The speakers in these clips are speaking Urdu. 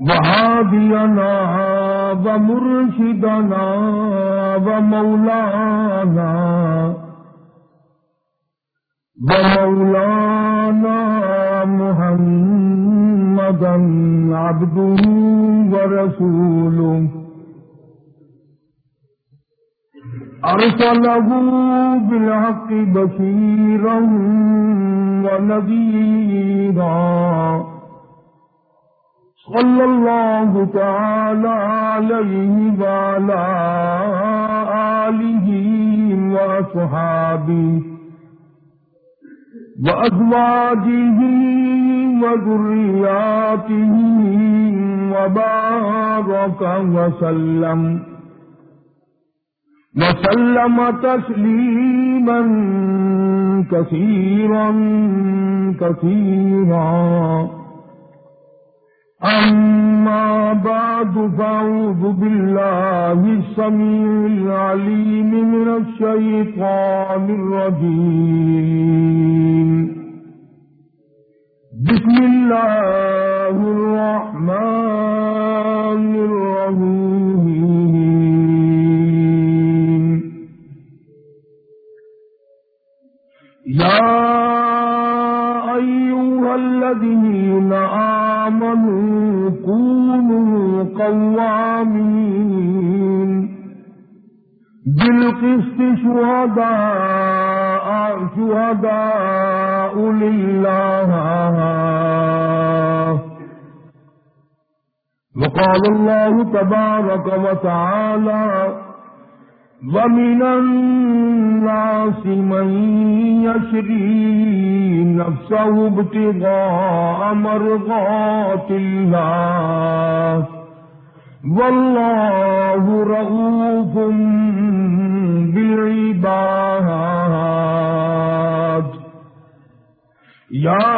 وهادينا ومرشدنا ومولانا ومولانا محمدا عبده ورسوله أرسله بالحق بشيرا ونذيرا صلى الله تعالى عليه وعلى آله وأصحابه وأزواجه وذرياته وبارك وسلم وسلم تسليما كثيرا كثيرا أما بعد فأعوذ بالله السميع العليم من الشيطان الرجيم. بسم الله الرحمن الرحيم. يا أيها الذين آمنوا آمنوا كونوا قوامين بالقسط شهداء شهداء لله. وقال الله تبارك وتعالى، ومن الناس من يشري نفسه ابتغاء مرضات الله. والله رؤوف بالعباد. يا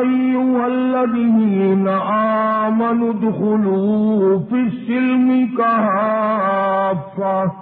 أيها الذين آمنوا ادخلوا في السلم كهافة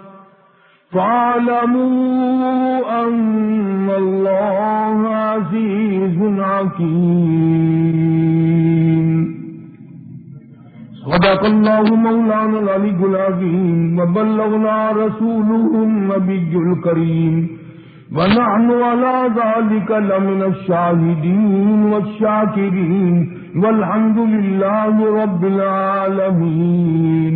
فاعلموا أن الله عزيز حكيم. صدق الله مولانا العلي العظيم وبلغنا رسوله النبي الكريم. ونحن على ذلك لمن الشاهدين والشاكرين. والحمد لله رب العالمين.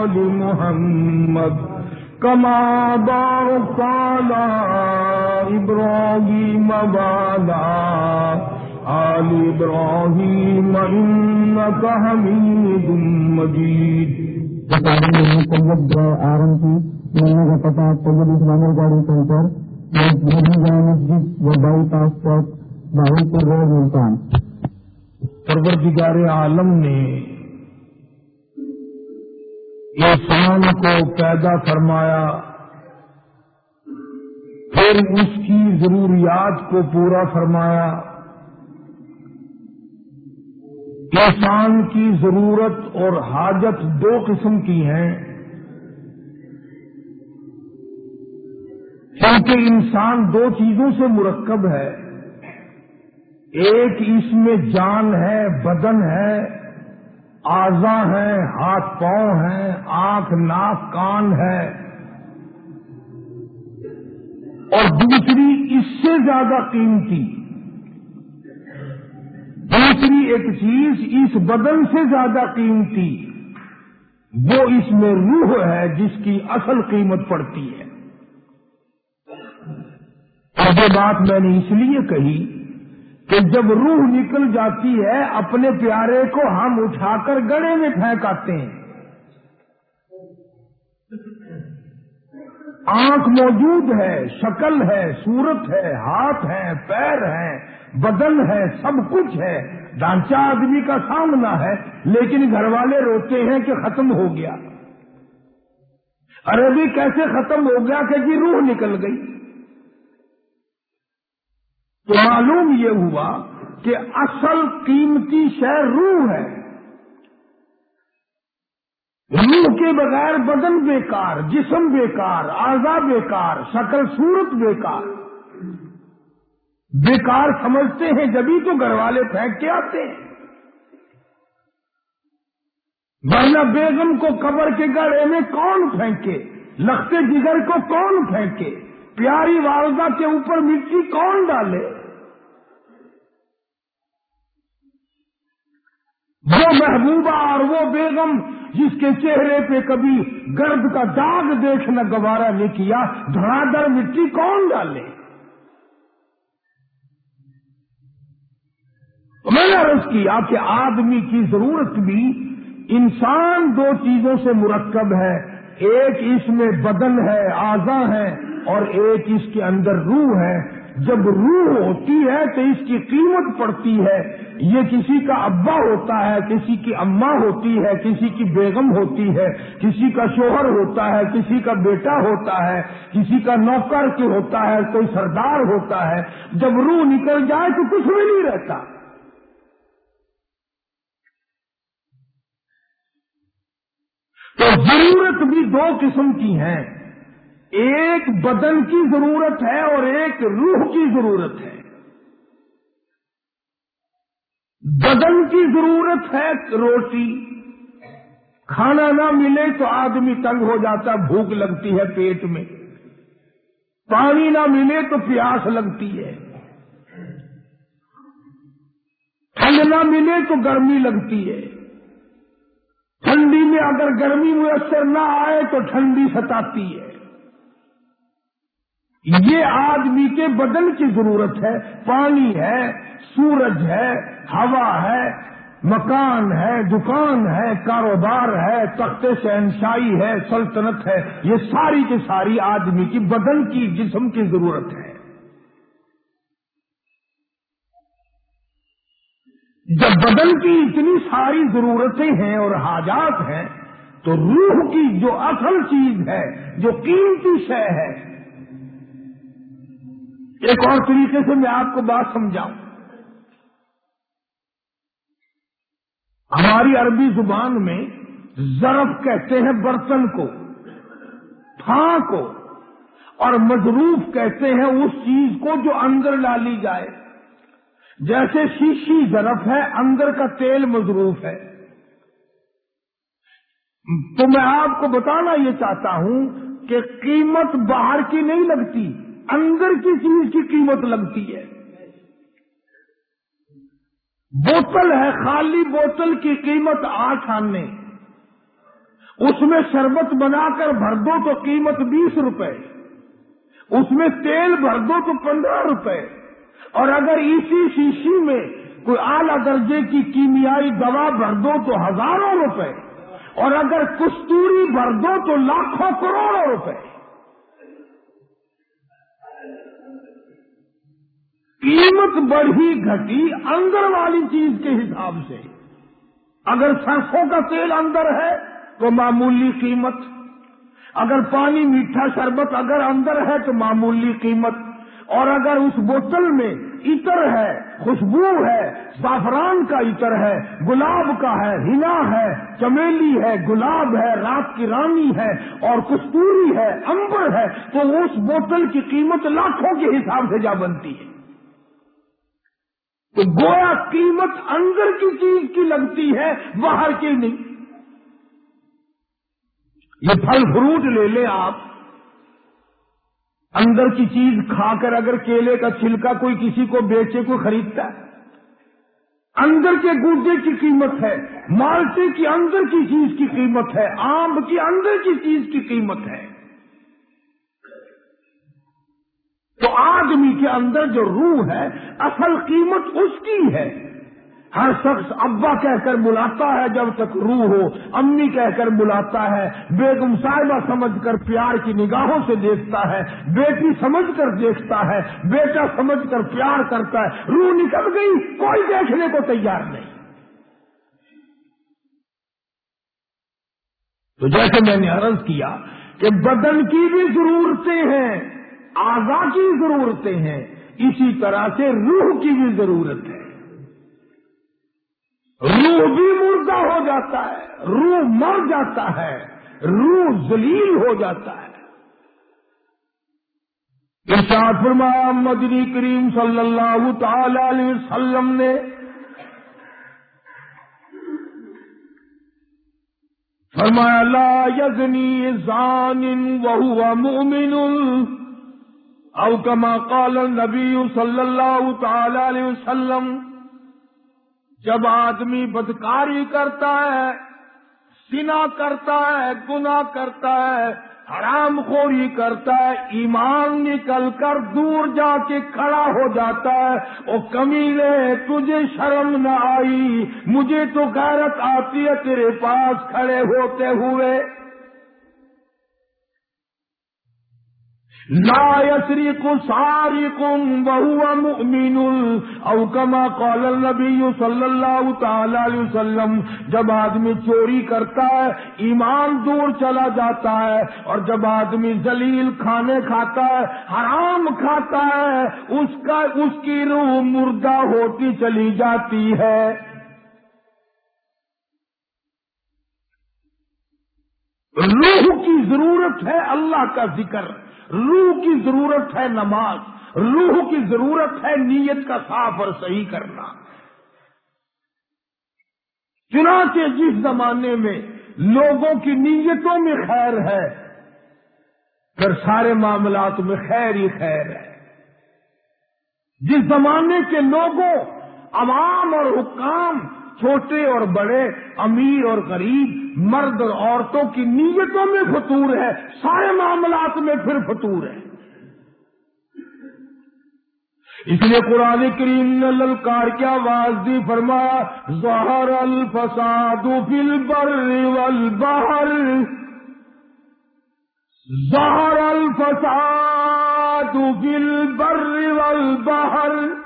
آل محمد كما باركت على إبراهيم وعلى آل إبراهيم إنك حميد مجيد آرم کی ملنے کا پتا طیب اسلامک گاڑی سینٹر مسجد و بائی پاس چوک باہر پور روڈ ملتان پروردگار عالم نے انسان کو پیدا فرمایا۔ پھر اس کی ضروریات کو پورا فرمایا۔ انسان کی ضرورت اور حاجت دو قسم کی ہیں۔ کیونکہ انسان دو چیزوں سے مرکب ہے۔ ایک اس میں جان ہے، بدن ہے۔ آزا ہے ہاتھ پاؤں ہے آنکھ، ناک، کان ہے۔ اور دوسری اس سے زیادہ قیمتی۔ دوسری ایک چیز اس بدن سے زیادہ قیمتی۔ وہ اس میں روح ہے جس کی اصل قیمت پڑتی ہے۔ اور یہ بات میں نے اس لیے کہی کہ جب روح نکل جاتی ہے، اپنے پیارے کو ہم اٹھا کر گڑے میں پھینک آتے ہیں۔ آنکھ موجود ہے، شکل ہے، صورت ہے، ہاتھ ہے پیر ہے بدن ہے، سب کچھ ہے۔ ڈانچہ آدمی کا سامنا ہے، لیکن گھر والے روتے ہیں کہ ختم ہو گیا۔ ارے بھی کیسے ختم ہو گیا کہ جی روح نکل گئی؟ تو معلوم یہ ہوا کہ اصل قیمتی شہر روح ہے۔ روح کے بغیر بدن بیکار، جسم بیکار آزا بیکار، شکل، صورت بیکار۔ بیکار سمجھتے ہیں جبھی تو گھر والے پھینک کے آتے ہیں۔ ورنہ بیگم کو قبر کے گڑے میں کون پھینکے؟ لختے جگر کو کون پھینکے؟ پیاری والدہ کے اوپر مٹی کون ڈالے؟ وہ محبوبہ اور وہ بیگم جس کے چہرے پہ کبھی گرد کا داغ دیکھنا گوارا نہیں کیا دھڑا در مٹی کون ڈالے؟ تو میں نے عرض کیا کہ آدمی کی ضرورت بھی انسان دو چیزوں سے مرکب ہے، ایک اس میں بدن ہے آزا ہے اور ایک اس کے اندر روح ہے۔ جب روح ہوتی ہے تو اس کی قیمت پڑتی ہے۔ یہ کسی کا ابا ہوتا ہے، کسی کی اماں ہوتی ہے، کسی کی بیگم ہوتی ہے، کسی کا شوہر ہوتا ہے، کسی کا بیٹا ہوتا ہے، کسی کا نوکر کی ہوتا ہے، کوئی سردار ہوتا ہے۔ جب روح نکل جائے تو کچھ بھی نہیں رہتا۔ تو ضرورت بھی دو قسم کی ہیں۔ ایک بدن کی ضرورت ہے اور ایک روح کی ضرورت ہے۔ بدن کی ضرورت ہے روٹی۔ کھانا نہ ملے تو آدمی تنگ ہو جاتا، بھوک لگتی ہے پیٹ میں۔ پانی نہ ملے تو پیاس لگتی ہے۔ ٹھنڈ نہ ملے تو گرمی لگتی ہے۔ ٹھنڈی میں اگر گرمی میسر نہ آئے تو ٹھنڈی ستاتی ہے۔ یہ آدمی کے بدن کی ضرورت ہے، پانی ہے، سورج ہے، ہوا ہے، مکان ہے، دکان ہے، کاروبار ہے، تخت شہنشاہی ہے، سلطنت ہے، یہ ساری کی ساری آدمی کی بدن کی جسم کی ضرورت ہے۔ جب بدن کی اتنی ساری ضرورتیں ہیں اور حاجات ہیں، تو روح کی جو اصل چیز ہے، جو قیمتی شے ہے ایک اور طریقے سے میں آپ کو بات سمجھاؤں۔ ہماری عربی زبان میں ضرف کہتے ہیں برتن کو تھا کو، اور مضروف کہتے ہیں اس چیز کو جو اندر ڈالی جائے۔ جیسے شیشی ضرف ہے، اندر کا تیل مضروف ہے۔ تو میں آپ کو بتانا یہ چاہتا ہوں کہ قیمت باہر کی نہیں لگتی۔ اندر کی چیز کی قیمت لگتی ہے۔ بوتل ہے، خالی بوتل کی قیمت آٹھ آنے۔ اس میں شربت بنا کر بھر دو تو قیمت بیس روپے۔ اس میں تیل بھر دو تو پندرہ روپے۔ اور اگر اسی شیشی میں کوئی اعلی درجے کی کیمیائی دوا بھر دو تو ہزاروں روپے۔ اور اگر کستوری بھر دو تو لاکھوں کروڑوں روپے۔ قیمت بڑھی گھٹی اندر والی چیز کے حساب سے۔ اگر سرسوں کا تیل اندر ہے تو معمولی قیمت۔ اگر پانی میٹھا شربت اگر اندر ہے تو معمولی قیمت۔ اور اگر اس بوتل میں عطر ہے، خوشبو ہے، زعفران کا عطر ہے، گلاب کا ہے، ہنا ہے، چمیلی ہے، گلاب ہے، رات کی رانی ہے اور کستوری ہے، امبر ہے، تو اس بوتل کی قیمت لاکھوں کے حساب سے جا بنتی ہے۔ تو گویا قیمت اندر کی چیز کی لگتی ہے، باہر کی نہیں۔ یہ پھل فروٹ لے لیں آپ۔ اندر کی چیز کھا کر اگر کیلے کا چھلکا کوئی کسی کو بیچے، کوئی خریدتا ہے۔ اندر کے گردے کی قیمت ہے، مالٹے کی اندر کی چیز کی قیمت ہے، آم کی اندر کی چیز کی قیمت ہے۔ تو آدمی کے اندر جو روح ہے، اصل قیمت اس کی ہے۔ ہر شخص ابا کہہ کر بلاتا ہے جب تک روح ہو، امی کہہ کر بلاتا ہے، بیگم صاحبہ سمجھ کر پیار کی نگاہوں سے دیکھتا ہے، بیٹی سمجھ کر دیکھتا ہے، بیٹا سمجھ کر پیار کرتا ہے۔ روح نکل گئی، کوئی دیکھنے کو تیار نہیں۔ تو جیسے میں نے عرض کیا کہ بدن کی بھی ضرورتیں ہیں۔ آزا کی ضرورتیں ہیں، اسی طرح سے روح کی بھی ضرورت ہے۔ روح بھی مردہ ہو جاتا ہے، روح مر جاتا ہے، روح ذلیل ہو جاتا ہے۔ ارشاد فرمایا مدنی کریم صلی اللہ تعالی علیہ وسلم نے فرمایا، لا یزنی زان وهو مؤمن۔ او کما قال النبی صلی اللہ تعالی علیہ وسلم، جب آدمی بدکاری کرتا ہے، سنا کرتا ہے گنا کرتا ہے، حرام خوری کرتا ہے، ایمان نکل کر دور جا کے کھڑا ہو جاتا ہے وہ کمی لے، تجھے شرم نہ آئی، مجھے تو غیرت آتی ہے، تیرے پاس کھڑے ہوتے ہوئے۔ لا يسرق سارق وهو مؤمن. او كما قال النبي صلی اللہ تعالی علیہ وسلم، جب آدمی چوری کرتا ہے، ایمان دور چلا جاتا ہے، اور جب آدمی ذلیل کھانے کھاتا ہے، حرام کھاتا ہے، اس کا، اس کی روح مردہ ہوتی چلی جاتی ہے۔ روح کی ضرورت ہے اللہ کا ذکر۔ روح کی ضرورت ہے نماز، روح کی ضرورت ہے نیت کا صاف اور صحیح کرنا۔ چنانچہ جس زمانے میں لوگوں کی نیتوں میں خیر ہے، پھر سارے معاملات میں خیر ہی خیر ہے۔ جس زمانے کے لوگوں، عوام اور حکام چھوٹے اور بڑے، امیر اور غریب، مرد اور عورتوں کی نیتوں میں فطور ہے، سارے معاملات میں پھر فطور ہے۔ اس لیے قرآن کریم نے للکار کی آواز دی فرما ظہر الفساد فی البر والبحر۔ ظہر الفساد فی البر والبحر۔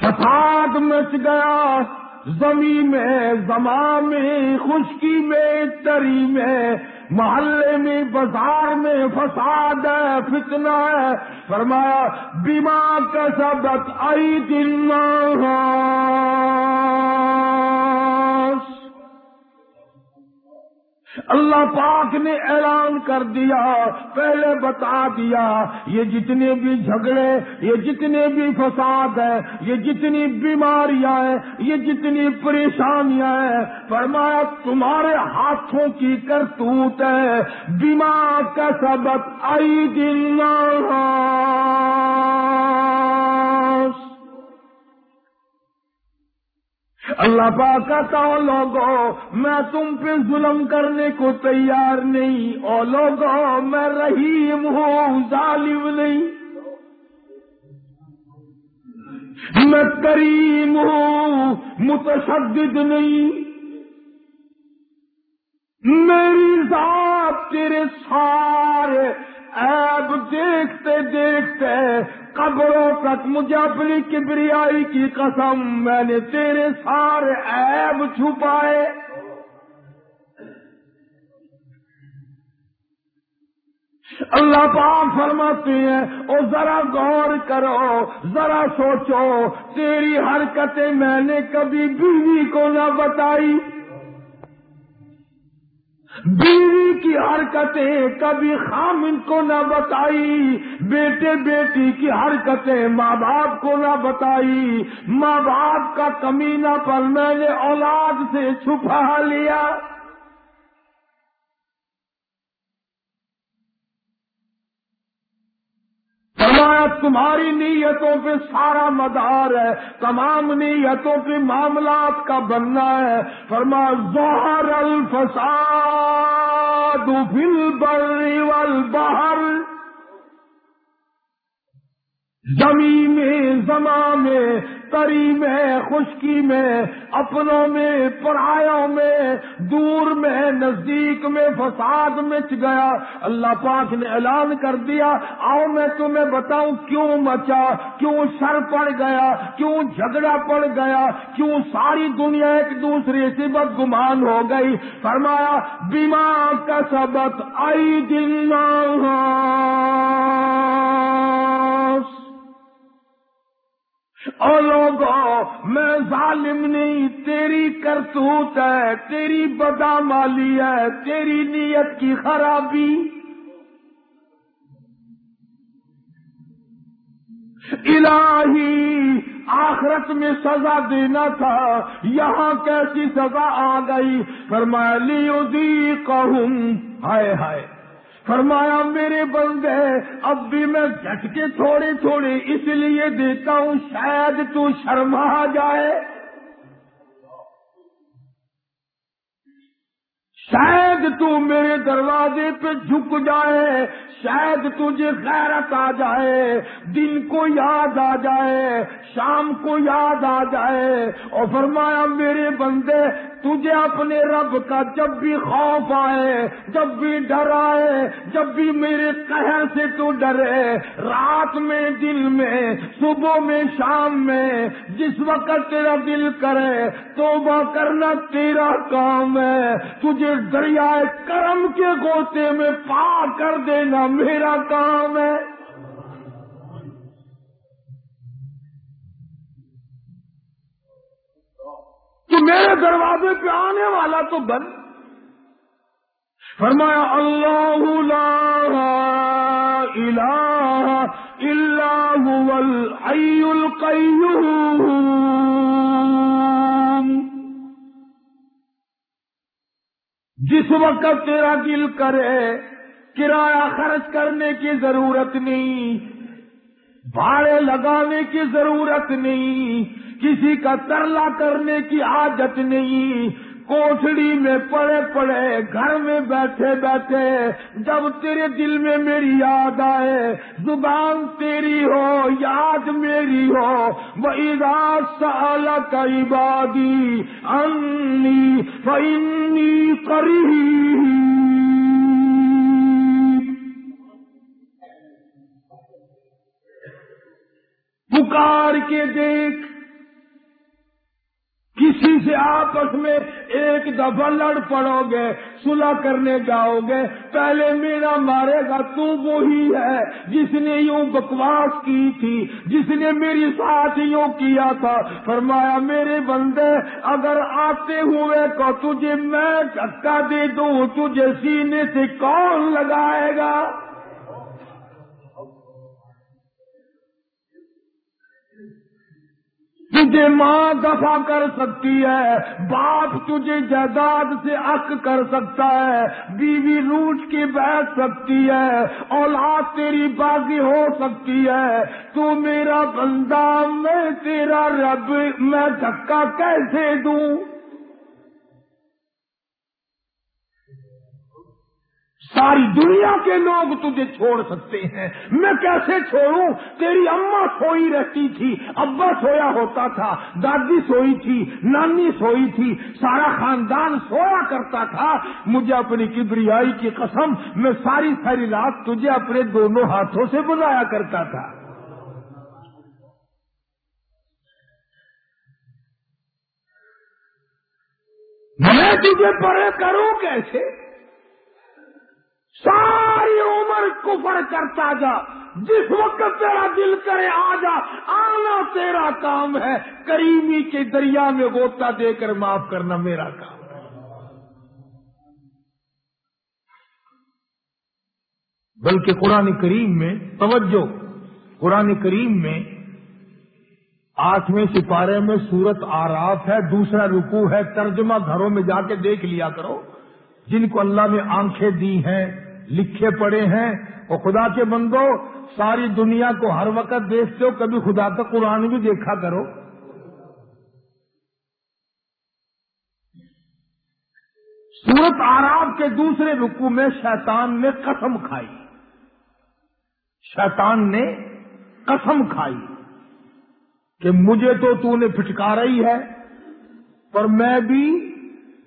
فساد مچ گیا، زمین میں، زمان میں، خشکی میں، تری میں، محلے میں، بازار میں فساد ہے، فتنہ ہے۔ فرمایا، بیمار کا سبق آئی دن اللہ پاک نے اعلان کر دیا، پہلے بتا دیا، یہ جتنے بھی جھگڑے، یہ جتنے بھی فساد ہیں، یہ جتنی بیماریاں ہیں، یہ جتنی پریشانیاں ہیں، فرمایا تمہارے ہاتھوں کی کرتوت ہے، بیمار کا سبق آئی دن اللہ پاک کہتا ہوں لوگوں میں تم پہ ظلم کرنے کو تیار نہیں۔ اور لوگوں میں رحیم ہوں، ظالم نہیں۔ میں کریم ہوں، متشدد نہیں۔ میری ذات تیرے سارے ایب دیکھتے دیکھتے قبروں تک مجھے اپنی کبریائی کی قسم میں نے تیرے سارے عیب چھپائے۔ اللہ پاک فرماتے ہیں، او ذرا غور کرو، ذرا سوچو، تیری حرکتیں میں نے کبھی بیوی کو نہ بتائی۔ بیوی کی حرکتیں کبھی خامن کو نہ بتائی، بیٹے بیٹی کی حرکتیں ماں باپ کو نہ بتائی۔ ماں باپ کا کمینہ پر میں نے اولاد سے چھپا لیا فرمایا تمہاری نیتوں پہ سارا مدار ہے، تمام نیتوں کے معاملات کا بننا ہے۔ فرما، ظہر الفساد فی البر والبحر۔ زمین میں زماں میں تری میں، خشکی میں، اپنوں میں پرایوں میں، دور میں، نزدیک میں، فساد مچ گیا۔ اللہ پاک نے اعلان کر دیا، آؤ میں تمہیں بتاؤں کیوں مچا، کیوں سر پڑ گیا، کیوں جھگڑا پڑ گیا، کیوں ساری دنیا ایک دوسرے سے بد گمان ہو گئی۔ فرمایا بیما کا سبق آئی دن اور لوگوں میں ظالم نہیں، تیری کرتوت ہے، تیری بدامالی ہے، تیری نیت کی خرابی۔ الہی، آخرت میں سزا دینا تھا، یہاں کیسی سزا آ گئی؟ فرمایا، لیو کہوں ہائے ہائے۔ فرمایا، میرے بندے، اب بھی میں جھٹکے تھوڑے تھوڑے اس لیے دیتا ہوں، شاید تو شرما جائے۔ شاید تو میرے دروازے پہ جھک جائے، شاید تجھے غیرت آ جائے، دن کو یاد آ جائے، شام کو یاد آ جائے۔ اور فرمایا، میرے بندے، تجھے اپنے رب کا جب بھی خوف آئے، جب بھی ڈر آئے، جب بھی میرے قہر سے تو ڈرے۔ رات میں دل میں، صبح میں، شام میں، جس وقت تیرا دل کرے، توبہ کرنا تیرا کام ہے۔ تجھے دریائے کرم کے گوتے میں پا کر دینا میرا کام ہے۔ کہ میرے دروازے پہ آنے والا تو بند فرمایا، اللہ لا الہ الا هو الحی القیوم۔ جس وقت تیرا دل کرے، کرایہ خرچ کرنے کی ضرورت نہیں، بھاڑے لگانے کی ضرورت نہیں، کسی کا ترلا کرنے کی عادت نہیں کوٹڑی میں پڑے پڑے، گھر میں بیٹھے بیٹھے، جب تیرے دل میں میری یاد آئے، زبان تیری ہو، یاد میری ہو وہ سال کا عبادی انی فنی کری پکار کے دیکھ کسی سے آپس میں ایک دفعہ لڑ پڑو گے صلح کرنے جاؤ گے پہلے میرا مارے گا، تو وہی ہے۔ جس نے یوں بکواس کی تھی، جس نے میری ساتھ یوں کیا تھا، فرمایا، میرے بندے، اگر آتے ہوئے کو تجھے میں دھکا دے دوں، تجھے سینے سے کون لگائے گا؟ تجھے ماں دفع کر سکتی ہے، باپ تجھے جائیداد سے عق کر سکتا ہے، بیوی روٹ کی بیٹھ سکتی ہے، اولاد تیری بازی ہو سکتی ہے۔ تو میرا بندہ، میں تیرا رب، میں دھکا کیسے دوں؟ ساری دنیا کے لوگ تجھے چھوڑ سکتے ہیں۔ میں کیسے چھوڑوں؟ تیری اما سوئی رہتی تھی، ابا سویا ہوتا تھا، دادی سوئی تھی، نانی سوئی تھی، سارا خاندان سویا کرتا تھا۔ مجھے اپنی کبریائی کی قسم، میں ساری ساری رات تجھے اپنے دونوں ہاتھوں سے بلایا کرتا تھا۔ میں تجھے پڑے کروں کیسے؟ ساری عمر کفر کرتا جا۔ جس وقت تیرا دل کرے آ جا۔ آنا تیرا کام ہے۔ کریمی کے دریا میں گوتا دے کر معاف کرنا میرا کام ہے۔ بلکہ قرآن کریم میں، توجہ، قرآن کریم میں آٹھویں سپارے میں سورت آراف ہے، دوسرا رکو ہے۔ ترجمہ گھروں میں جا کے دیکھ لیا کرو۔ جن کو اللہ نے آنکھیں دی ہیں لکھے پڑے ہیں اور خدا کے بندو، ساری دنیا کو ہر وقت دیکھتے ہو، کبھی خدا کا قرآن بھی دیکھا کرو۔ سورت آراب کے دوسرے رکو میں شیطان نے قسم کھائی۔ شیطان نے قسم کھائی کہ مجھے تو تو نے پھٹکارا ہی ہے، پر میں بھی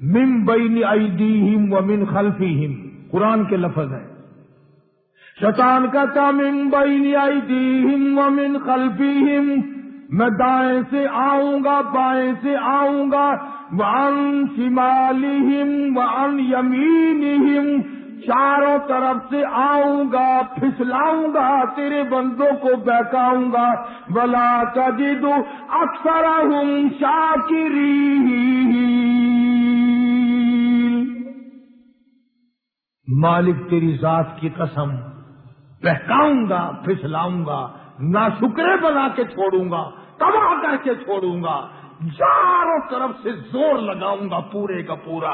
من بین ایدیہم و من خلفیہم۔ قرآن کے لفظ ہیں۔ شیطان کہتا من بین ایدیہم و من خلفیہم میں دائیں سے آؤں گا، بائیں سے آؤں گا وان شمالہم وان یمینہم، چاروں طرف سے آؤں گا، پھسلاؤں گا، تیرے بندوں کو بہکاؤں گا۔ بلا تجد اکثر ہوں مالک تیری ذات کی قسم، بہکاؤں گا، پھسلاؤں گا نہ شکرے بنا کے چھوڑوں گا، تباہ کر کے چھوڑوں گا، چاروں طرف سے زور لگاؤں گا پورے کا پورا۔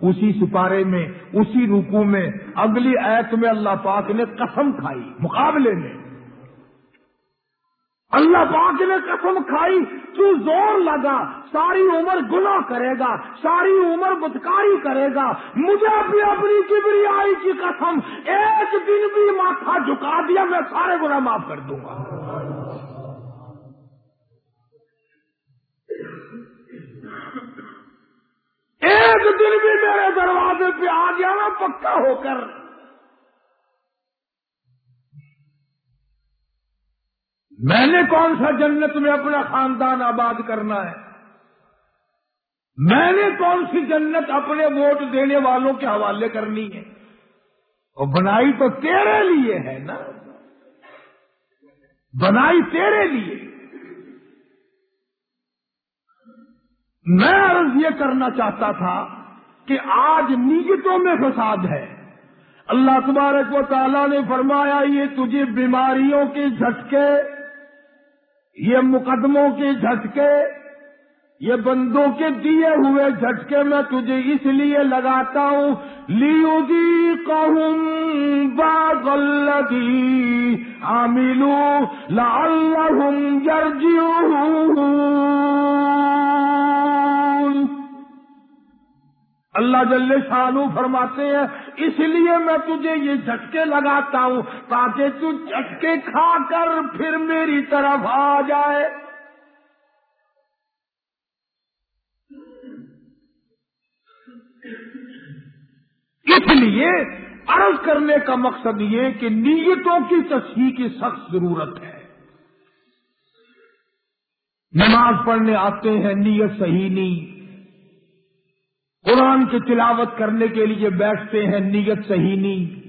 اسی سپارے میں، اسی رکو میں، اگلی ایت میں اللہ پاک نے قسم کھائی، مقابلے میں۔ اللہ پاک نے قسم کھائی، تو زور لگا، ساری عمر گناہ کرے گا، ساری عمر بدکاری کرے گا۔ مجھے بھی اپنی کبری آئی کی قسم، ایک دن بھی ماتھا جھکا دیا، میں سارے گناہ معاف کر دوں گا۔ ایک دن بھی میرے دروازے پہ آ گیا نا پکا ہو کر میں نے کون سا جنت میں اپنا خاندان آباد کرنا ہے؟ میں نے کون سی جنت اپنے ووٹ دینے والوں کے حوالے کرنی ہے؟ اور بنائی تو تیرے لیے ہے نا؟ بنائی تیرے لیے۔ میں عرض یہ کرنا چاہتا تھا کہ آج نیتوں میں فساد ہے۔ اللہ تبارک و تعالیٰ نے فرمایا، یہ تجھے بیماریوں کے جھٹکے یہ مقدموں کے جھٹکے، یہ بندوں کے دیے ہوئے جھٹکے میں تجھے اس لیے لگاتا ہوں لیو دی کہوں باغی عاملو لعلہم یرجعون اللہ جل شانو فرماتے ہیں، اس لیے میں تجھے یہ جھٹکے لگاتا ہوں تاکہ تو جھٹکے کھا کر پھر میری طرف آ جائے۔ اس لیے عرض کرنے کا مقصد یہ کہ نیتوں کی تصحیح کی سخت ضرورت ہے۔ نماز پڑھنے آتے ہیں، نیت صحیح نہیں۔ قرآن کی تلاوت کرنے کے لیے بیٹھتے ہیں، نیت صحیح نہیں۔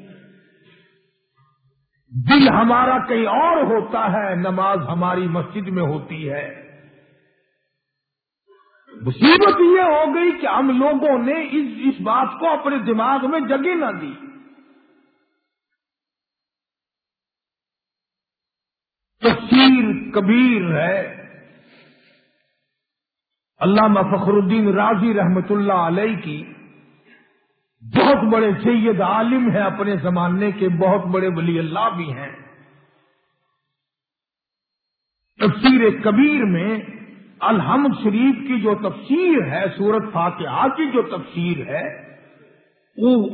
دل ہمارا کہیں اور ہوتا ہے، نماز ہماری مسجد میں ہوتی ہے۔ مصیبت یہ ہو گئی کہ ہم لوگوں نے اس اس بات کو اپنے دماغ میں جگہ نہ دی۔ تفسیر کبیر ہے۔ علامہ فخر الدین راضی رحمت اللہ علیہ کی بہت بڑے سید عالم ہیں اپنے زمانے کے، بہت بڑے ولی اللہ بھی ہیں۔ تفسیر کبیر میں الحمد شریف کی جو تفسیر ہے، سورت فاتحہ کی جو تفسیر ہے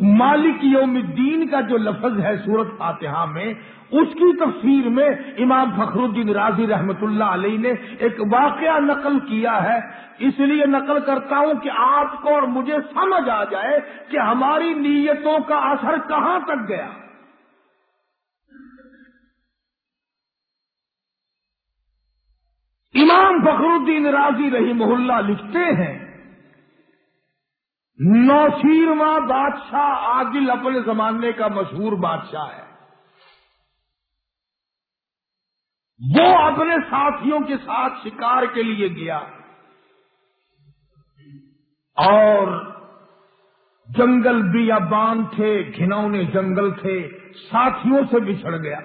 مالک یوم الدین کا جو لفظ ہے سورت فاتحہ میں، اس کی تفسیر میں امام فخر الدین راضی رحمت اللہ علیہ نے ایک واقعہ نقل کیا ہے۔ اس لیے نقل کرتا ہوں کہ آپ کو اور مجھے سمجھ آ جائے کہ ہماری نیتوں کا اثر کہاں تک گیا۔ امام فخر الدین راضی رہی محلہ لکھتے ہیں نوشیرواں بادشاہ عادل اپنے زمانے کا مشہور بادشاہ ہے۔ وہ اپنے ساتھیوں کے ساتھ شکار کے لیے گیا۔ اور جنگل بھی ابان تھے گھنونے جنگل تھے، ساتھیوں سے بچھڑ گیا۔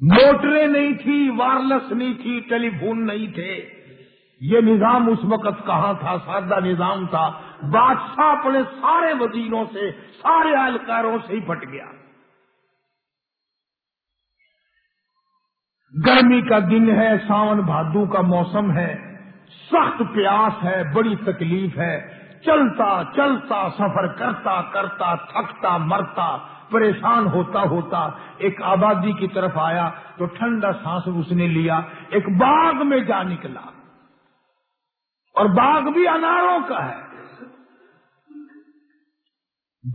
موٹریں نہیں تھی وائرلس نہیں تھی، ٹیلی فون نہیں تھے۔ یہ نظام اس وقت کہاں تھا؟ سادہ نظام تھا۔ بادشاہ اپنے سارے وزیروں سے، سارے اہلکاروں سے ہی پھٹ گیا۔ گرمی کا دن ہے، ساون بھادو کا موسم ہے۔ سخت پیاس ہے، بڑی تکلیف ہے۔ چلتا چلتا، سفر کرتا کرتا، تھکتا، مرتا، پریشان ہوتا ہوتا۔ ایک آبادی کی طرف آیا تو ٹھنڈا سانس اس نے لیا۔ ایک باغ میں جا نکلا۔ اور باغ بھی اناروں کا ہے۔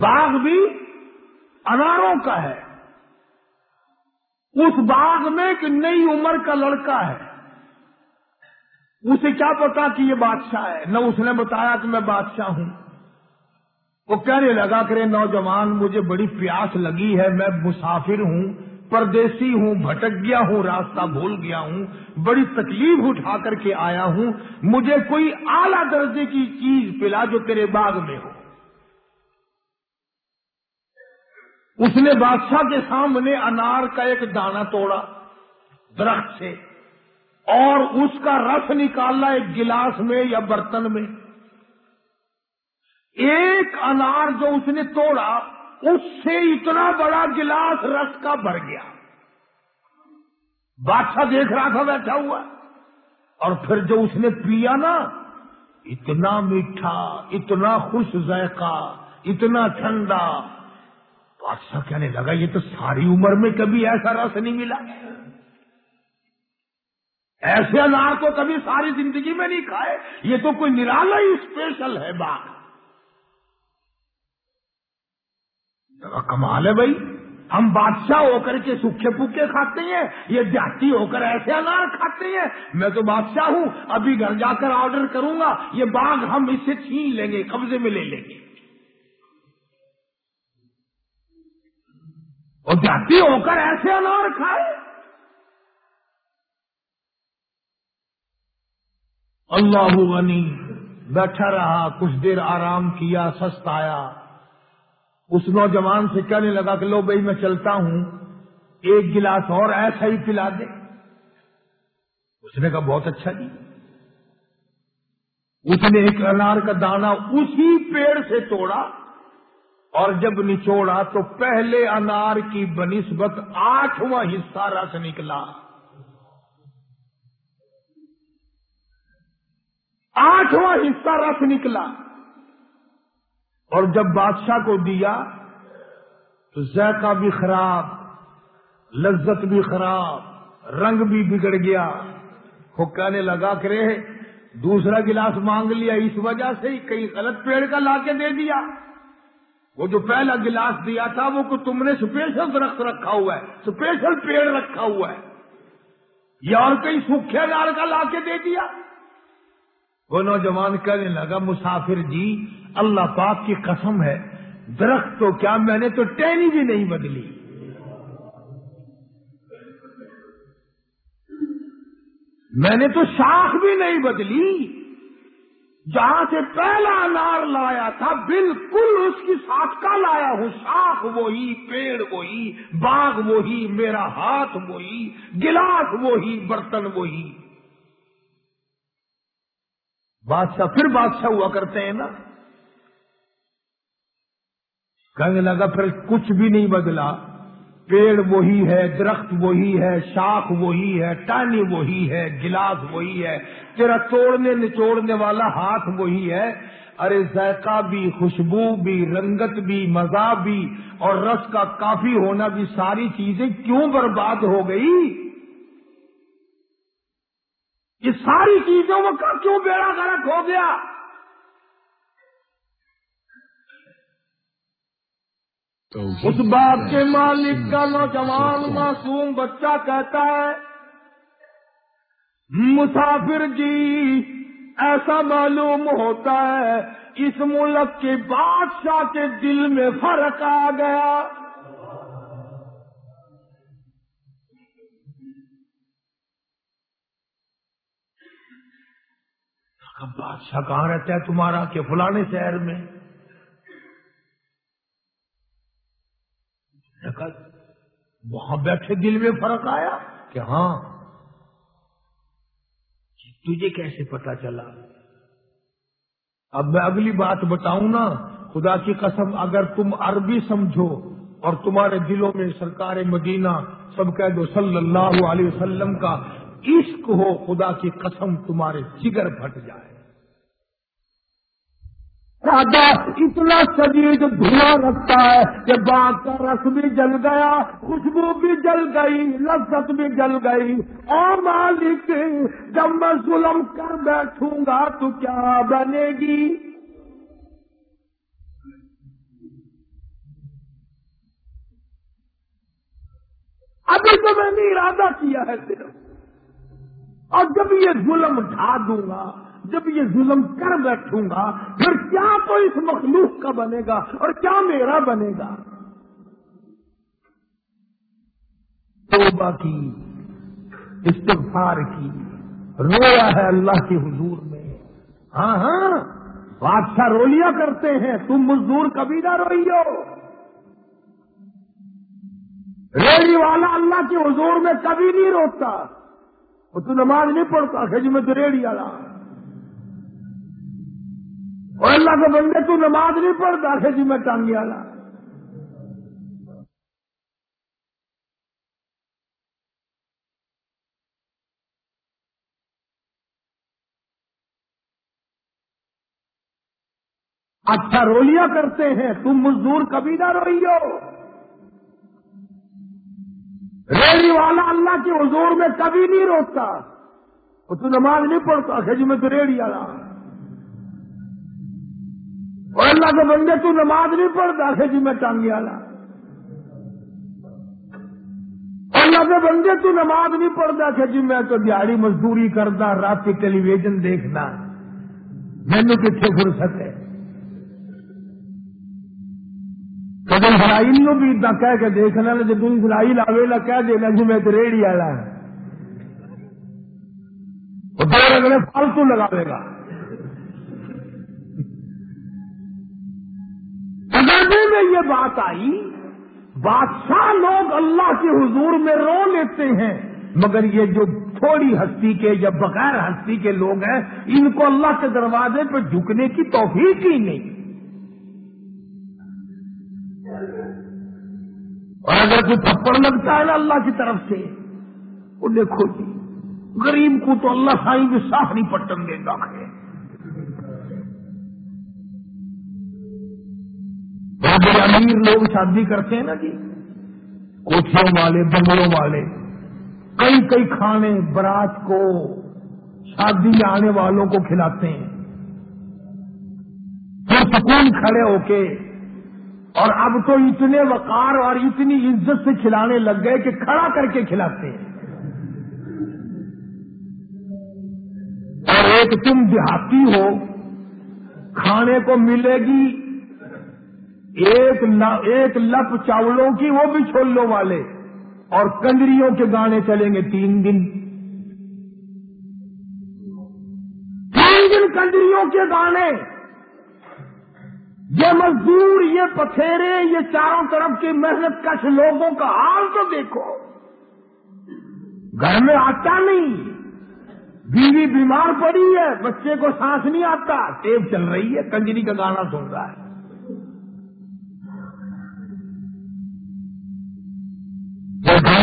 باغ بھی اناروں کا ہے۔ اس باغ میں ایک نئی عمر کا لڑکا ہے۔ اسے کیا پتا کہ یہ بادشاہ ہے؟ نہ اس نے بتایا کہ میں بادشاہ ہوں۔ وہ کہنے لگا کرے نوجوان، مجھے بڑی پیاس لگی ہے، میں مسافر ہوں۔ پردیسی ہوں، بھٹک گیا ہوں، راستہ بھول گیا ہوں، بڑی تکلیف اٹھا کر کے آیا ہوں، مجھے کوئی اعلی درجے کی چیز پلا جو تیرے باغ میں ہو۔ اس نے بادشاہ کے سامنے انار کا ایک دانہ توڑا، درخت سے، اور اس کا رس نکالا ایک گلاس میں یا برتن میں۔ ایک انار جو اس نے توڑا اس سے اتنا بڑا گلاس رس کا بھر گیا۔ بادشاہ دیکھ رہا تھا بیٹھا ہوا۔ اور پھر جو اس نے پیا نا، اتنا میٹھا، اتنا خوش ذائقہ، اتنا ٹھنڈا۔ بادشاہ کہنے لگا، یہ تو ساری عمر میں کبھی ایسا رس نہیں ملا۔ ایسے انار تو کبھی ساری زندگی میں نہیں کھائے۔ یہ تو کوئی نرالا ہی اسپیشل ہے باغ کمال ہے بھائی۔ ہم بادشاہ ہو کر کے سوکھے پوکھے کھاتے ہیں، یہ جاتی ہو کر ایسے انار کھاتے ہیں۔ میں تو بادشاہ ہوں، ابھی گھر جا کر آرڈر کروں گا، یہ باغ ہم اسے چھین لیں گے، قبضے میں لے لیں گے۔ اور جاتی ہو کر ایسے انار کھائے۔ اللہ غنی، بیٹھا رہا، کچھ دیر آرام کیا، سستایا۔ اس نوجوان سے کہنے لگا کہ لو بھائی میں چلتا ہوں، ایک گلاس اور ایسا ہی پلا دے۔ اس نے کہا بہت اچھا جی۔ اس نے ایک انار کا دانا اسی پیڑ سے توڑا اور جب نچوڑا تو پہلے انار کی بنسبت آٹھواں حصہ رس نکلا۔ آٹھواں حصہ رس نکلا۔ اور جب بادشاہ کو دیا تو ذائقہ بھی خراب، لذت بھی خراب، رنگ بھی بگڑ گیا۔ وہ کہنے لگا کرے دوسرا گلاس مانگ لیا، اس وجہ سے ہی کئی غلط پیڑ کا لا کے دے دیا۔ وہ جو پہلا گلاس دیا تھا، وہ تم نے اسپیشل درخت رکھا ہوا ہے اسپیشل پیڑ رکھا ہوا ہے۔ یا اور کئی سوکھے نال کا لا کے دے دیا۔ وہ نوجوان کہنے لگا، مسافر جی اللہ پاک کی قسم ہے، درخت تو کیا میں نے تو ٹینی بھی نہیں بدلی۔ میں نے تو شاخ بھی نہیں بدلی۔ جہاں سے پہلا انار لایا تھا، بالکل اس کی ساتھ کا لایا ہوں۔ شاخ وہی، پیڑ وہی، باغ وہی، میرا ہاتھ وہی، گلاس وہی، برتن وہی۔ بادشاہ پھر بادشاہ ہوا کرتے ہیں نا۔ کہنے لگا پھر کچھ بھی نہیں بدلا۔ پیڑ وہی ہے، درخت وہی ہے، شاخ وہی ہے ٹانی وہی ہے، گلاس وہی ہے۔ تیرا توڑنے، نچوڑنے والا ہاتھ وہی ہے۔ ارے ذائقہ بھی، خوشبو بھی، رنگت بھی، مزہ بھی اور رس کا کافی ہونا بھی ساری چیزیں کیوں برباد ہو گئی؟ یہ ساری چیزوں کا کیوں بیڑا غرق ہو گیا؟ اس باپ کے مالک کا نوجوان معصوم بچہ کہتا ہے، مسافر جی ایسا معلوم ہوتا ہے اس ملک کے بادشاہ کے دل میں فرق آ گیا۔ بادشاہ کہاں رہتا ہے تمہارا کہ فلانے شہر میں؟ وہاں بیٹھے دل میں فرق آیا کہ ہاں تجھے کیسے پتا چلا؟ اب میں اگلی بات بتاؤں نا، خدا کی قسم، اگر تم عربی سمجھو اور تمہارے دلوں میں سرکار مدینہ سب کہہ دو صلی اللہ علیہ وسلم کا عشق ہو، خدا کی قسم تمہارے جگر پھٹ جائے۔ اتنا شدید دھواں رکھتا ہے کہ باغ کا رس بھی جل گیا، خوشبو بھی جل گئی، لذت بھی جل گئی۔ اور مالک، جب میں ظلم کر بیٹھوں گا تو کیا بنے گی؟ ابھی تو میں نے ارادہ کیا ہے صرف۔ اور جب یہ ظلم ڈھا دوں گا جب یہ ظلم کر بیٹھوں گا، پھر کیا تو اس مخلوق کا بنے گا اور کیا میرا بنے گا؟ توبہ کی، استغفار کی، رویا ہے اللہ کے حضور میں۔ ہاں ہاں بادشاہ رولیا کرتے ہیں، تم مزدور کبھی نہ روئیو۔ ریڑی والا اللہ کے حضور میں کبھی نہیں روتا۔ وہ تو نماز نہیں پڑھتا کہ میں تو ریڑی والا۔ اور اللہ کے بندے تو نماز نہیں پڑھتا کہ جی میں ٹانگی والا۔ اچھا رولیا کرتے ہیں، تم مزدور کبھی نہ روئیو ریڑی والا اللہ کے حضور میں کبھی نہیں روکتا تو نماز نہیں پڑھتا کہ جی میں تو ریڑی والا۔ اللہ کے بندے تو نماز نہیں پڑھتا؟ کہ جی میں ٹانگی والا اللہ کے بندے تو نماز نہیں پڑھتا؟ کہ جی میں تو دیہڑی مزدوری کرتا، رات کے ٹیلی ویژن دیکھنا مینو کتنے فرصت ہے؟ جب اسرائیل نو بھی اتنا کہہ کے دیکھنا جب تم اسرائیل آوے لا، کہہ دینا جی میں تو ریڑی والا ہاں۔ وہ دو اگلے فالتو لگاوے گا۔ بات آئی بادشاہ لوگ اللہ کے حضور میں رو لیتے ہیں، مگر یہ جو تھوڑی ہستی کے یا بغیر ہستی کے لوگ ہیں، ان کو اللہ کے دروازے پہ جھکنے کی توفیق ہی نہیں۔ اور اگر کوئی تھپڑ لگتا ہے نا اللہ کی طرف سے وہ دیکھو جی غریب کو تو اللہ سائی بھی صاف نہیں پٹن دے گا بڑے امیر لوگ شادی کرتے ہیں نا جی؟ کوٹھیوں والے، بنگلوں والے۔ کئی کئی کھانے برات کو، شادی میں آنے والوں کو کھلاتے ہیں۔ پھر سکون کھڑے ہو کے، اور اب تو اتنے وقار اور اتنی عزت سے کھلانے لگ گئے کہ کھڑا کر کے کھلاتے ہیں۔ اور ایک تم دیہاتی ہو، کھانے کو ملے گی ایک ایک لپ چاولوں کی وہ بھی چھولوں والے اور کنجریوں کے گانے چلیں گے تین دن۔ تین دن کنجریوں کے گانے۔ یہ مزدور، یہ پتھیرے، یہ چاروں طرف کی محنت کش لوگوں کا حال تو دیکھو۔ گھر میں آتا نہیں۔ بیوی بیمار پڑی ہے، بچے کو سانس نہیں آتا۔ ٹیپ چل رہی ہے کنجری کا گانا سن رہا ہے۔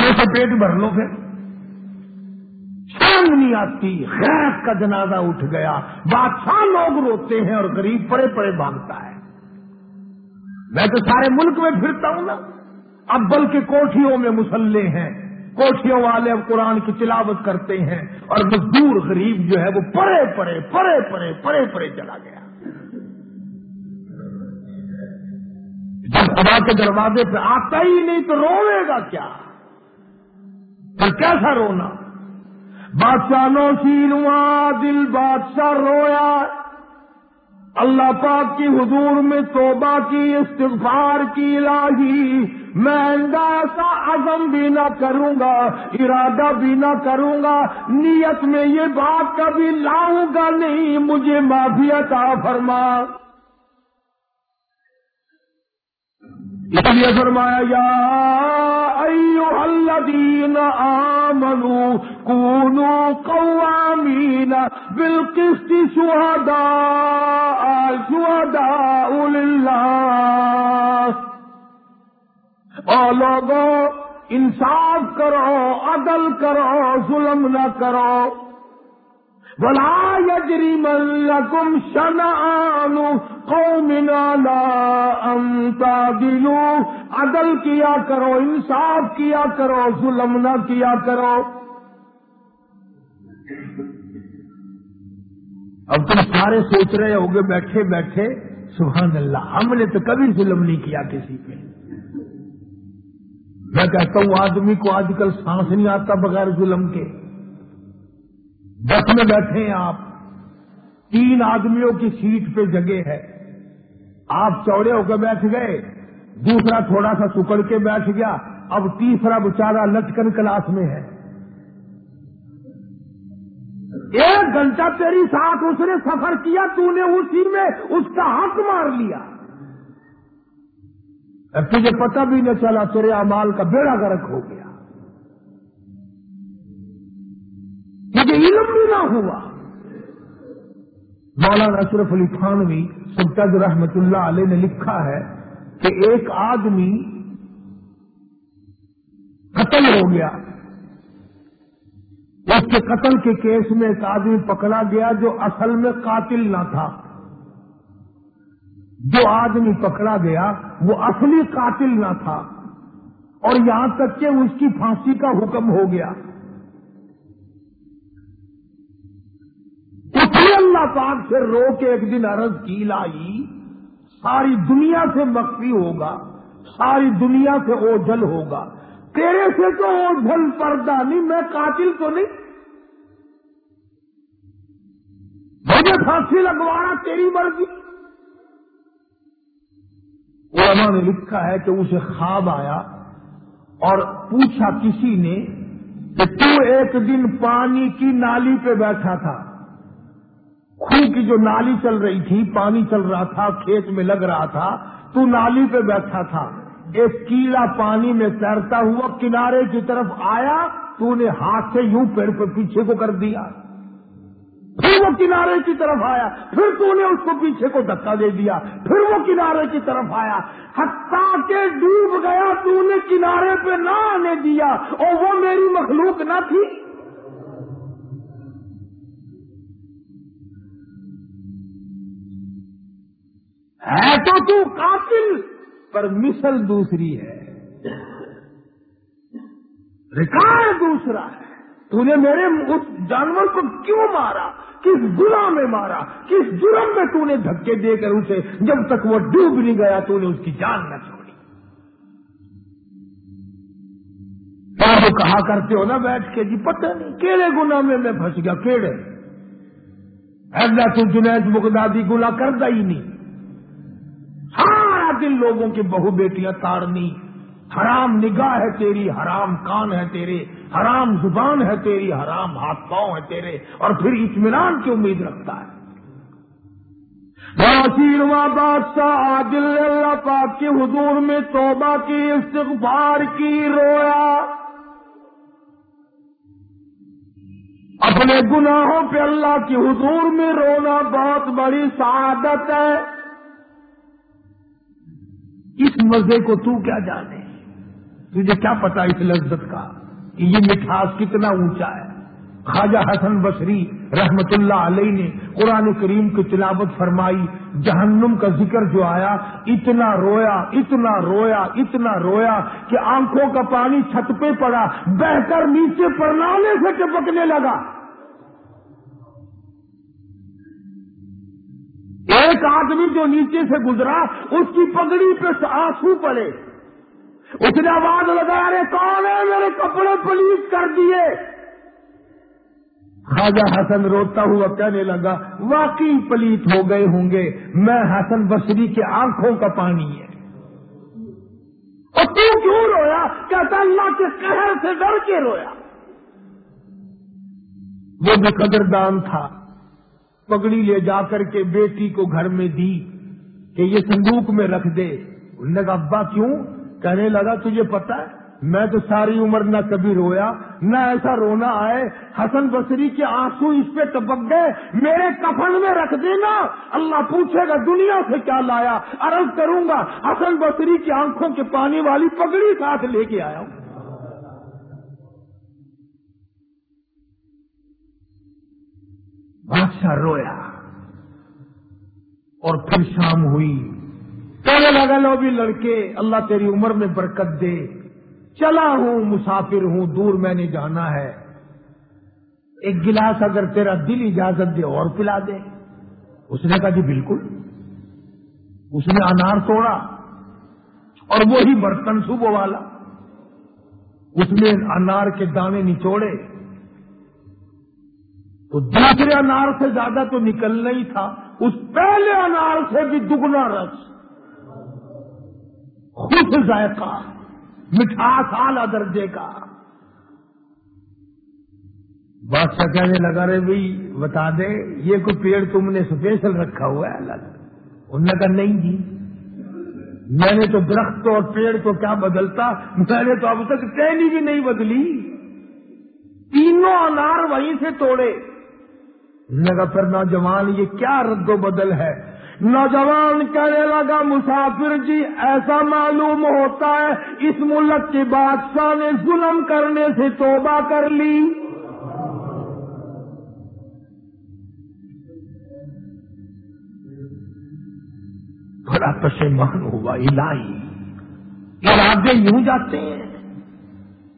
گانے سے پیٹ بھر لو پھر۔ نہیں آتی خیرت کا جنازہ اٹھ گیا۔ بادشاہ لوگ روتے ہیں اور غریب پڑے پڑے بھاگتا ہے۔ میں تو سارے ملک میں پھرتا ہوں نا۔ اب بلکہ کوٹھیوں میں مسلح ہیں۔ کوٹھیوں والے اب قرآن کی تلاوت کرتے ہیں۔ اور مزدور غریب جو ہے وہ پڑے پڑے پڑے پڑے پڑے پڑے چلا گیا۔ جب خدا کے دروازے پہ آتا ہی نہیں تو روے گا کیا؟ پھر کیسا رونا۔ بادشاہ نو سینوا دل بادشاہ رویا۔ اللہ پاک کی حضور میں توبہ کی، استغفار کی الہی۔ میں ایسا عزم بھی نہ کروں گا، ارادہ بھی نہ کروں گا۔ نیت میں یہ بات کبھی لاؤں گا نہیں، مجھے معافی عطا فرما۔ اس لیے فرمایا، یا ایو الذین آمنو، کونو قوامین بالقسط شہداء شہداء للہ۔ اور لوگوں انصاف کرو، عدل کرو، ظلم نہ کرو۔ بلا یجری ملکم شنآن قوم لا انتا دلو عدل کیا کرو، انصاف کیا کرو، ظلم نہ کیا کرو۔ اب تم سارے سوچ رہے ہوگے، بیٹھے بیٹھے، سبحان اللہ، ہم نے تو کبھی ظلم نہیں کیا کسی پہ۔ میں کہتا ہوں، آدمی کو آج کل سانس نہیں آتا بغیر ظلم کے۔ بس میں بیٹھے ہیں آپ۔ تین آدمیوں کی سیٹ پہ جگہ ہے۔ آپ چوڑے ہو کے بیٹھ گئے۔ دوسرا تھوڑا سا سکڑ کے بیٹھ گیا۔ اب تیسرا بچارا لٹکن کلاس میں ہے۔ ایک گھنٹہ تیری ساتھ اس نے سفر کیا، تو نے اسی میں اس کا حق مار لیا۔ اب تجھے پتہ بھی نہ چلا تیرے امال کا بیڑا گرک ہو گیا۔ مجھے علم بھی نہ ہوا۔ مولانا اشرف علی خانوی سبتد رحمت اللہ علیہ نے لکھا ہے کہ ایک آدمی قتل ہو گیا۔ اس کے قتل کے کیس میں ایک آدمی پکڑا گیا جو اصل میں قاتل نہ تھا۔ جو آدمی پکڑا گیا وہ اصلی قاتل نہ تھا۔ اور یہاں تک کہ اس کی پھانسی کا حکم ہو گیا۔ اللہ پاک سے رو کے ایک دن عرض کی، لائی، ساری دنیا سے مخفی ہوگا، ساری دنیا سے اوجھل ہوگا۔ تیرے سے تو اوجھل پردہ نہیں، میں قاتل تو نہیں۔ مجھے پھانسی لگوانا تیری مرضی۔ علماء نے لکھا ہے کہ اسے خواب آیا اور پوچھا کسی نے کہ تو ایک دن پانی کی نالی پہ بیٹھا تھا۔ خوہ کی جو نالی چل رہی تھی، پانی چل رہا تھا، کھیت میں لگ رہا تھا، تو نالی پہ بیٹھا تھا۔ ایک کیڑا پانی میں تیرتا ہوا کنارے کی طرف آیا، تو نے ہاتھ سے یوں پیر پہ پیچھے کو کر دیا۔ پھر وہ کنارے کی طرف آیا، پھر تو نے اس کو پیچھے کو دھکا دے دیا۔ پھر وہ کنارے کی طرف آیا۔ حتیٰ کے ڈوب گیا، تو نے کنارے پہ نہ آنے دیا۔ اور وہ میری مخلوق نہ تھی۔ ہے تو تو قاتل، پر مثل دوسری ہے۔ ریکارڈ دوسرا ہے۔ تو نے میرے اس جانور کو کیوں مارا؟ کس گناہ میں مارا؟ کس جرم میں تو نے دھکے دے کر اسے جب تک وہ ڈوب نہیں گیا تو نے اس کی جان نہ چھوڑی۔ کیا کہا کرتے ہو نا بیٹھ کے جی پتہ نہیں کیڑے گناہ میں میں پھنس گیا، کیڑے؟ ایسا تو جنید بغدادی گنا کرتا ہی نہیں۔ سارا دن لوگوں کی بہو بیٹیاں تاڑنی حرام نگاہ ہے تیری، حرام کان ہے تیرے، حرام زبان ہے تیری، حرام ہاتھ پاؤں ہے تیرے، اور پھر اطمینان کی امید رکھتا ہے۔ باسیرواں بادشاہ، عادل اللہ پاک کے حضور میں توبہ کی، استغفار کی، رویا۔ اپنے گناہوں پہ اللہ کی حضور میں رونا بہت بڑی سعادت ہے۔ اس مزے کو تو کیا جانے؟ تجھے کیا پتا اس لذت کا کہ یہ مٹھاس کتنا اونچا ہے؟ خواجہ حسن بصری رحمت اللہ علیہ نے قرآن کریم کی تلاوت فرمائی، جہنم کا ذکر جو آیا، اتنا رویا اتنا رویا اتنا رویا کہ آنکھوں کا پانی چھت پہ پڑا بہ کر نیچے پرنالے سے ٹپکنے لگا۔ ایک آدمی جو نیچے سے گزرا، اس کی پگڑی پہ آنسو پڑے اس نے آواز لگا رہے کون ہے؟ میرے کپڑے پلیس کر دیے۔ خواجہ حسن روتا ہوا کہنے لگا، واقعی پلیت ہو گئے ہوں گے۔ میں حسن بصری کے آنکھوں کا پانی ہے۔ اور تو کیوں رویا؟ کہتا، اللہ کے قہر سے ڈر کے رویا۔ وہ بھی قدردان تھا۔ پگڑی لے جا کر کے بیٹی کو گھر میں دی کہ یہ صندوق میں رکھ دے۔ انہوں نے کہا، ابا کیوں؟ کہنے لگا، تجھے پتا ہے، میں تو ساری عمر نہ کبھی رویا، نہ ایسا رونا آئے۔ حسن بصری کے آنسو اس پہ ٹپک گئے، میرے کفن میں رکھ دینا۔ اللہ پوچھے گا، دنیا سے کیا لایا؟ عرض کروں گا، حسن بصری کی آنکھوں کے پانی والی پگڑی ساتھ لے کے آیا ہوں۔ بادشاہ رویا اور پھر شام ہوئی۔ کہنے لگا، لو بھی لڑکے، اللہ تیری عمر میں برکت دے۔ چلا ہوں، مسافر ہوں، دور میں نے جانا ہے۔ ایک گلاس اگر تیرا دل اجازت دے، اور پلا دے۔ اس نے کہا جی بالکل۔ اس نے انار توڑا اور وہی برتن صبح والا۔ اس نے انار کے دانے نچوڑے۔ تو دوسرے انار سے زیادہ تو نکلنا ہی تھا۔ اس پہلے انار سے بھی دگنا رس خود ذائقہ۔ مٹھاس اعلی درجے کا۔ بادشاہ کہنے لگا رہے بھائی، بتا دے، یہ کوئی پیڑ تم نے اسپیشل رکھا ہوا ہے؟ الگ انہوں نے کہا، نہیں جی۔ میں نے تو درخت اور پیڑ کو کیا بدلتا؟ میں نے تو اب تک ٹہنی بھی نہیں بدلی۔ تینوں انار وہیں سے توڑے۔ انہوں نے کہا پھر نوجوان، یہ کیا رد و بدل ہے؟ نوجوان کہنے لگا، مسافر جی ایسا معلوم ہوتا ہے، اس ملک کے بادشاہ نے ظلم کرنے سے توبہ کر لی۔ بڑا پشیمان ہوا، الہی۔ ارادے یوں جاتے ہیں،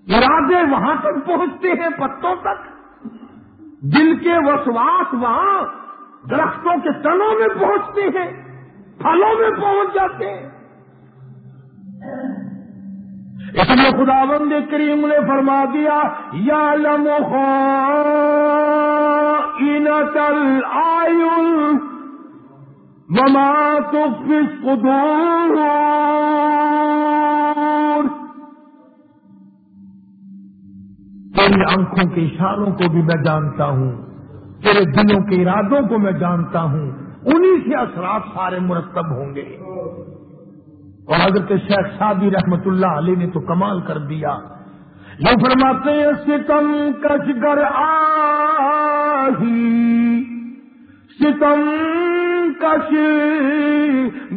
ارادے وہاں تک پہنچتے ہیں، پتوں تک۔ دل کے وسواس وہاں درختوں کے تنوں میں پہنچتے ہیں، پھلوں میں پہنچ جاتے ہیں۔ اس میں خداوند کریم نے فرما دیا یا لمحہ کل آئل مما تیری آنکھوں کے اشاروں کو بھی میں جانتا ہوں، تیرے دلوں کے ارادوں کو میں جانتا ہوں، انہی سے اثرات سارے مرتب ہوں گے۔ اور حضرت شیخ شادی رحمت اللہ علیہ نے تو کمال کر دیا۔ یہ فرماتے ہیں، ستم کش گر آہی۔ ستم کش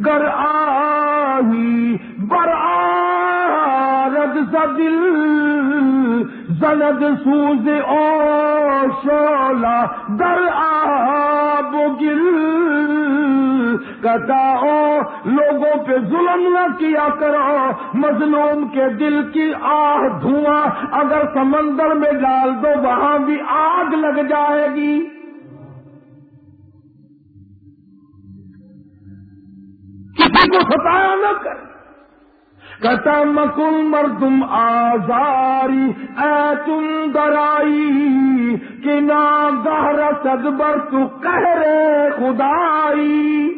گر آہی۔ بر آرد دل زند سوز او شولا در آب گل کہتا لوگوں پہ ظلم نہ کیا کرو مظلوم کے دل کی آہ دھواں اگر سمندر میں ڈال دو وہاں بھی آگ لگ جائے گی۔ کسی کو ستایا نہ کر۔ کہتا مکم مر تم آزاری اے تم درائی، کہ نا دہر سدبر تو کہرے خدائی۔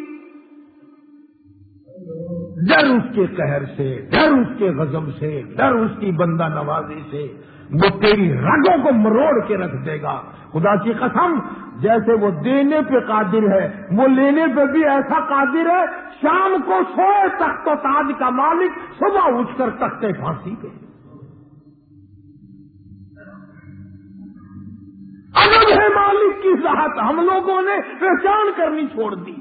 ڈر اس کے قہر سے، ڈر اس کے غضب سے، ڈر اس کی بندہ نوازی سے۔ وہ تیری رگوں کو مروڑ کے رکھ دے گا۔ خدا کی قسم، جیسے وہ دینے پہ قادر ہے، وہ لینے پہ بھی ایسا قادر ہے، شام کو سوئے تخت و تاج کا مالک، صبح اٹھ کر تختے پھانسی پہ۔ الگ ہے مالک کی ذات، ہم لوگوں نے پہچان کرنی چھوڑ دی۔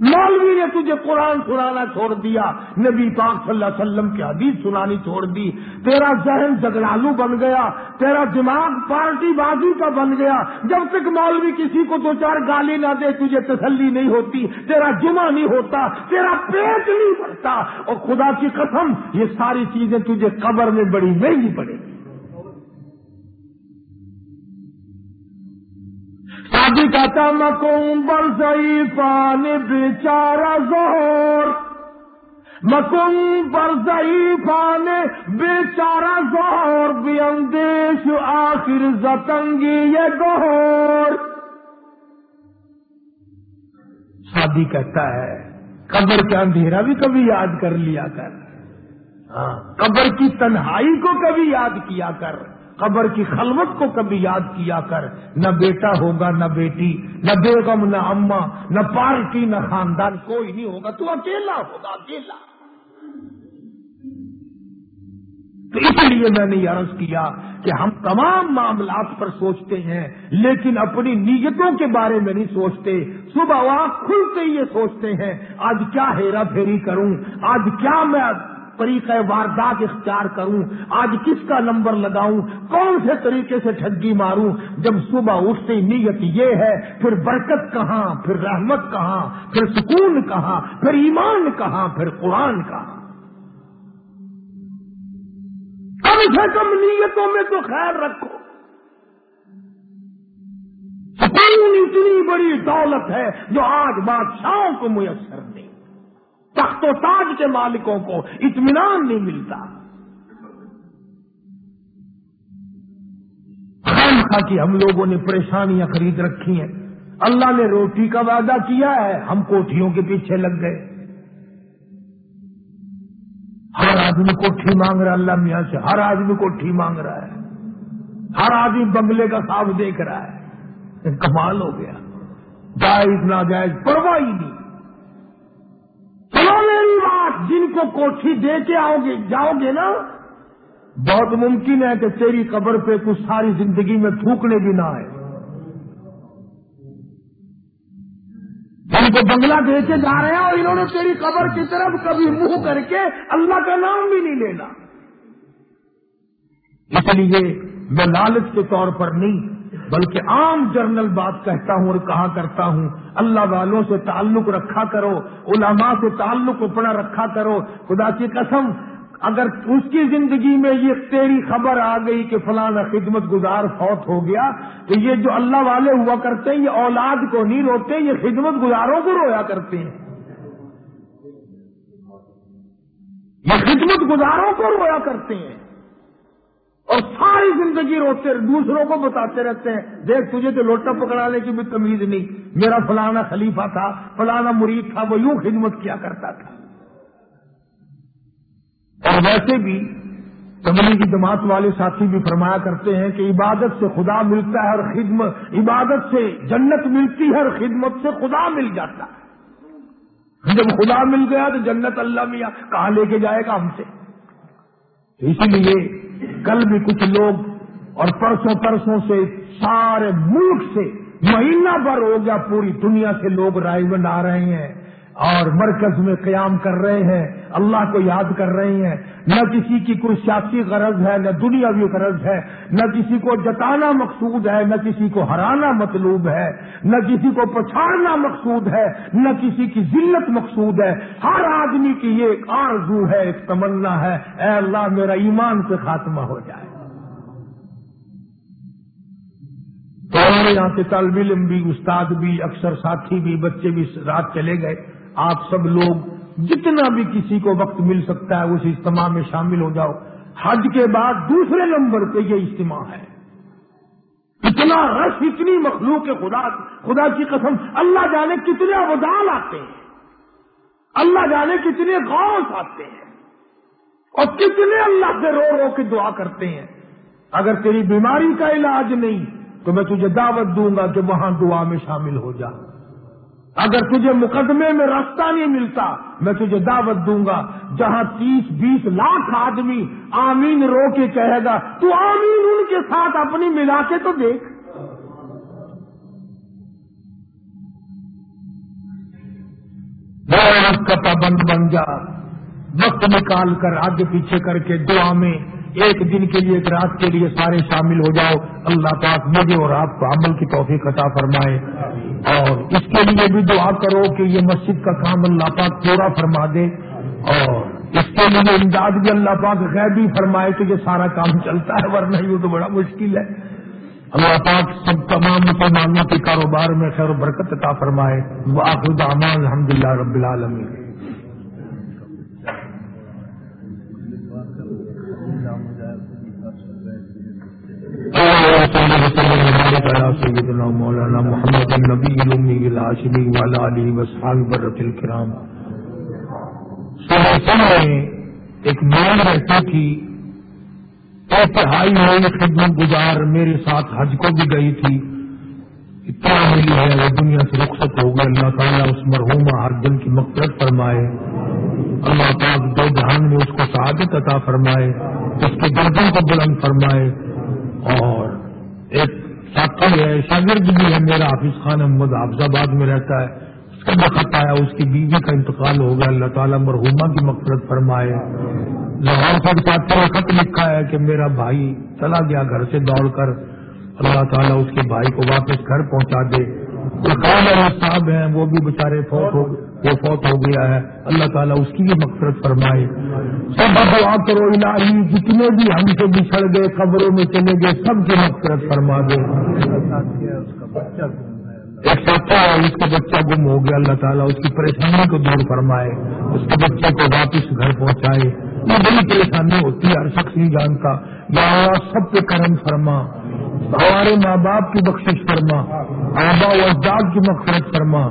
مولوی نے تجھے قرآن سنانا چھوڑ دیا، نبی پاک صلی اللہ علیہ وسلم کی حدیث سنانی چھوڑ دی، تیرا ذہن جگڑالو بن گیا، تیرا دماغ پارٹی بازی کا بن گیا، جب تک مولوی کسی کو دو چار گالی نہ دے، تجھے تسلی نہیں ہوتی، تیرا جمعہ نہیں ہوتا، تیرا پیٹ نہیں بھرتا، اور خدا کی قسم، یہ ساری چیزیں تجھے قبر میں بڑی مہنگی پڑے گی۔ شادی کہتا مکم بر ضعیفان بیچارہ زہر۔ مکم بر ضعیفان بیچارہ زہر۔ بھی اندیش آخر زتنگی یہ گہور شادی کہتا ہے، قبر کا اندھیرا بھی کبھی یاد کر لیا کر۔ ہاں قبر کی تنہائی کو کبھی یاد کیا کر۔ قبر کی خلوت کو کبھی یاد کیا کر نہ بیٹا ہوگا نہ بیٹی، نہ بیگم، نہ اما نہ پارٹی نہ خاندان، کوئی نہیں ہوگا، تو اکیلا ہوگا، اکیلا۔ تو اس لیے میں نے یہ عرض کیا کہ ہم تمام معاملات پر سوچتے ہیں، لیکن اپنی نیتوں کے بارے میں نہیں سوچتے۔ صبح آنکھ کھلتے ہی یہ سوچتے ہیں، آج کیا ہیرا پھیری کروں، آج کیا میں طریقہ واردات اختیار کروں، آج کس کا نمبر لگاؤں، کون سے طریقے سے ٹھگی ماروں؟ جب صبح اٹھتے نیت یہ ہے، پھر برکت کہاں، پھر رحمت کہاں، پھر سکون کہاں، پھر ایمان کہاں، پھر قرآن کہاں؟ کم سے کم نیتوں میں تو خیر رکھو۔ سکون اتنی بڑی دولت ہے جو آج بادشاہوں کو میسر نہیں تخت و تاج کے مالکوں کو اطمینان نہیں ملتا۔ خام خا ہم لوگوں نے پریشانیاں خرید رکھی ہیں۔ اللہ نے روٹی کا وعدہ کیا ہے، ہم کوٹھیوں کے پیچھے لگ گئے۔ ہر آدمی کوٹھی مانگ رہا اللہ میاں سے ہر آدمی کوٹھی مانگ رہا ہے۔ ہر آدمی بنگلے کا خواب دیکھ رہا ہے۔ کمال ہو گیا۔ جائز نہ جائز پرواہ ہی نہیں۔ جن کو کوٹھی دے کے آؤ گے جاؤ گے نا؟ بہت ممکن ہے کہ تیری قبر پہ کچھ ساری زندگی میں تھوکنے بھی نہ آئے۔ جن کو بنگلہ دے کے جا رہے ہیں اور انہوں نے تیری قبر کی طرف کبھی منہ کر کے اللہ کا نام بھی نہیں لینا۔ اس لیے میں لالچ کے طور پر نہیں بلکہ عام جرنل بات کہتا ہوں اور کہا کرتا ہوں، اللہ والوں سے تعلق رکھا کرو، علماء سے تعلق اپنا رکھا کرو۔ خدا کی قسم، اگر اس کی زندگی میں یہ تیری خبر آ گئی کہ فلانا خدمت گزار فوت ہو گیا، تو یہ جو اللہ والے ہوا کرتے ہیں، یہ اولاد کو نہیں روتے، یہ خدمت گزاروں کو رویا کرتے ہیں۔ یہ خدمت گزاروں کو رویا کرتے ہیں۔ اور ساری زندگی روتے دوسروں کو بتاتے رہتے ہیں، دیکھ تجھے تو لوٹا پکڑانے کی بھی تمیز نہیں۔ میرا فلانا خلیفہ تھا، فلانا مرید تھا، وہ یوں خدمت کیا کرتا تھا۔ اور ویسے بھی تبلیغی جماعت والے ساتھی بھی فرمایا کرتے ہیں کہ عبادت سے خدا ملتا ہے اور خدمت عبادت سے جنت ملتی ہے اور خدمت سے خدا مل جاتا ہے۔ جب خدا مل گیا تو جنت اللہ میاں کہاں لے کے جائے گا ہم سے؟ اسی لیے کل بھی کچھ لوگ اور پرسوں پرسوں سے سارے ملک سے مہینہ بھر ہو گیا پوری دنیا سے لوگ رائے بند آ رہے ہیں۔ اور مرکز میں قیام کر رہے ہیں، اللہ کو یاد کر رہے ہیں۔ نہ کسی کی کوئی سیاسی غرض ہے، نہ دنیاوی غرض ہے۔ نہ کسی کو جتانا مقصود ہے، نہ کسی کو ہرانا مطلوب ہے۔ نہ کسی کو پچھاڑنا مقصود ہے، نہ کسی کی ذلت مقصود ہے۔ ہر آدمی کی یہ ایک آرزو ہے، ایک تمنا ہے۔ اے اللہ، میرا ایمان سے خاتمہ ہو جائے۔ تو یہاں سے طالب علم بھی، استاد بھی، اکثر ساتھی بھی، بچے بھی رات چلے گئے۔ آپ سب لوگ جتنا بھی کسی کو وقت مل سکتا ہے اس اجتماع میں شامل ہو جاؤ۔ حج کے بعد دوسرے نمبر پہ یہ اجتماع ہے۔ اتنا رش، اتنی مخلوق خدا خدا کی قسم۔ اللہ جانے کتنے ابدال آتے ہیں۔ اللہ جانے کتنے غوث آتے ہیں۔ اور کتنے اللہ سے رو رو کے دعا کرتے ہیں۔ اگر تیری بیماری کا علاج نہیں، تو میں تجھے دعوت دوں گا کہ وہاں دعا میں شامل ہو جا۔ اگر تجھے مقدمے میں راستہ نہیں ملتا، میں تجھے دعوت دوں گا، جہاں تیس بیس لاکھ آدمی آمین رو کے کہے گا، تو آمین ان کے ساتھ اپنی ملا کے تو دیکھ۔ وقت کا پابند بن جا، وقت نکال کر آگے پیچھے کر کے دعا میں ایک دن کے لیے، ایک رات کے لیے سارے شامل ہو جاؤ۔ اللہ پاک مجھے اور آپ کو عمل کی توفیق عطا فرمائے۔ اور اس کے لیے بھی دعا کرو کہ یہ مسجد کا کام اللہ پاک پورا فرما دے۔ اور اس کے لیے امداد بھی اللہ پاک غیر بھی فرمائے کہ یہ سارا کام چلتا ہے، ورنہ یہ تو بڑا مشکل ہے۔ اللہ پاک سب تمام مسلمانوں کے کاروبار میں خیر و برکت عطا فرمائے۔ وہ آخر امان الحمد للہ رب العالمین۔ سیدنا مولانا محمد النبی المی الاشمی والا علی وسحال برت الکرام سن میں ایک مان رہتی تھی اور پڑھائی ہوئی خدمت گزار میرے ساتھ حج کو بھی گئی تھی اتنا ملی ہے وہ دنیا سے رخصت ہو گئی اللہ تعالیٰ اس مرحوم ہر دن کی مقصد فرمائے اللہ پاک دو جہان میں اس کو سعادت عطا فرمائے، اس کے دردوں کو بلند فرمائے اور ایک ساتھی ہے شاگرد بھی ہے میرا حافظ خان احمد حافظ آباد میں رہتا ہے۔ اس کا بخت آیا، اس کی بیوی کا انتقال ہو گیا۔ اللہ تعالیٰ مرحوما کی مقصد فرمائے۔ لاہور سے ساتھی خط لکھا ہے کہ میرا بھائی چلا گیا گھر سے دوڑ کر۔ اللہ تعالیٰ اس کے بھائی کو واپس گھر پہنچا دے۔ صاحب ہیں، وہ بھی بےچارے فوت ہو وہ فوت ہو گیا ہے۔ اللہ تعالیٰ اس کی بھی مقصد فرمائے۔ سب دعا کرو الہی، جتنے بھی ہم سے بچھڑ گئے، قبروں میں چلے گئے، سب کی مقصد فرما دے۔ ایک ساتھی ہے، اس کا بچہ گم ہو گیا۔ اللہ تعالیٰ اس کی پریشانی کو دور فرمائے، اس کے بچے کو واپس گھر پہنچائے۔ یہ بڑی پریشانی ہوتی ہے، ہر شخص نہیں جانتا یا سب پہ کرم فرما۔ ہمارے ماں باپ کی بخشش فرما، آبا و اجداد کی مقصد فرما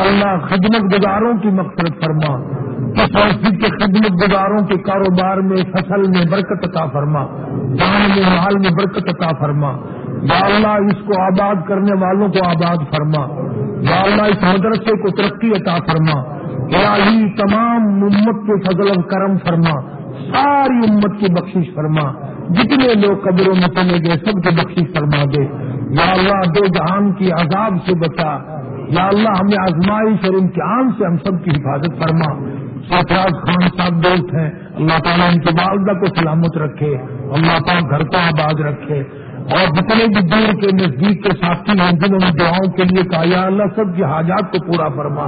اللہ خدمت گزاروں کی مقصد فرما، اس مسجد کے خدمت گزاروں کے کاروبار میں، فصل میں برکت عطا فرما جان میں، مال میں برکت عطا فرما۔ یا اللہ اس کو آباد کرنے والوں کو آباد فرما۔ یا اللہ اس مدرسے کو ترقی عطا فرما۔ الہی تمام امت کے فضل و کرم فرما۔ ساری امت کی بخشش فرما۔ جتنے لوگ قبروں میں چلے گئے، سب کی بخشش فرما دے۔ یا اللہ، دو جہان کی عذاب سے بچا۔ یا اللہ، ہمیں آزمائش اور امتحان سے ہم سب کی حفاظت فرما۔ سرفراز خان صاحب دوست ہیں۔ اللہ تعالیٰ ان کی والدہ کو سلامت رکھے۔ اللہ تعالیٰ گھر کو آباد رکھے۔ اور جتنے بھی دور کے نزدیک کے ساتھی ہیں، جنہوں نے دعاؤں کے لیے کہا، یا اللہ، سب کی حاجات کو پورا فرما،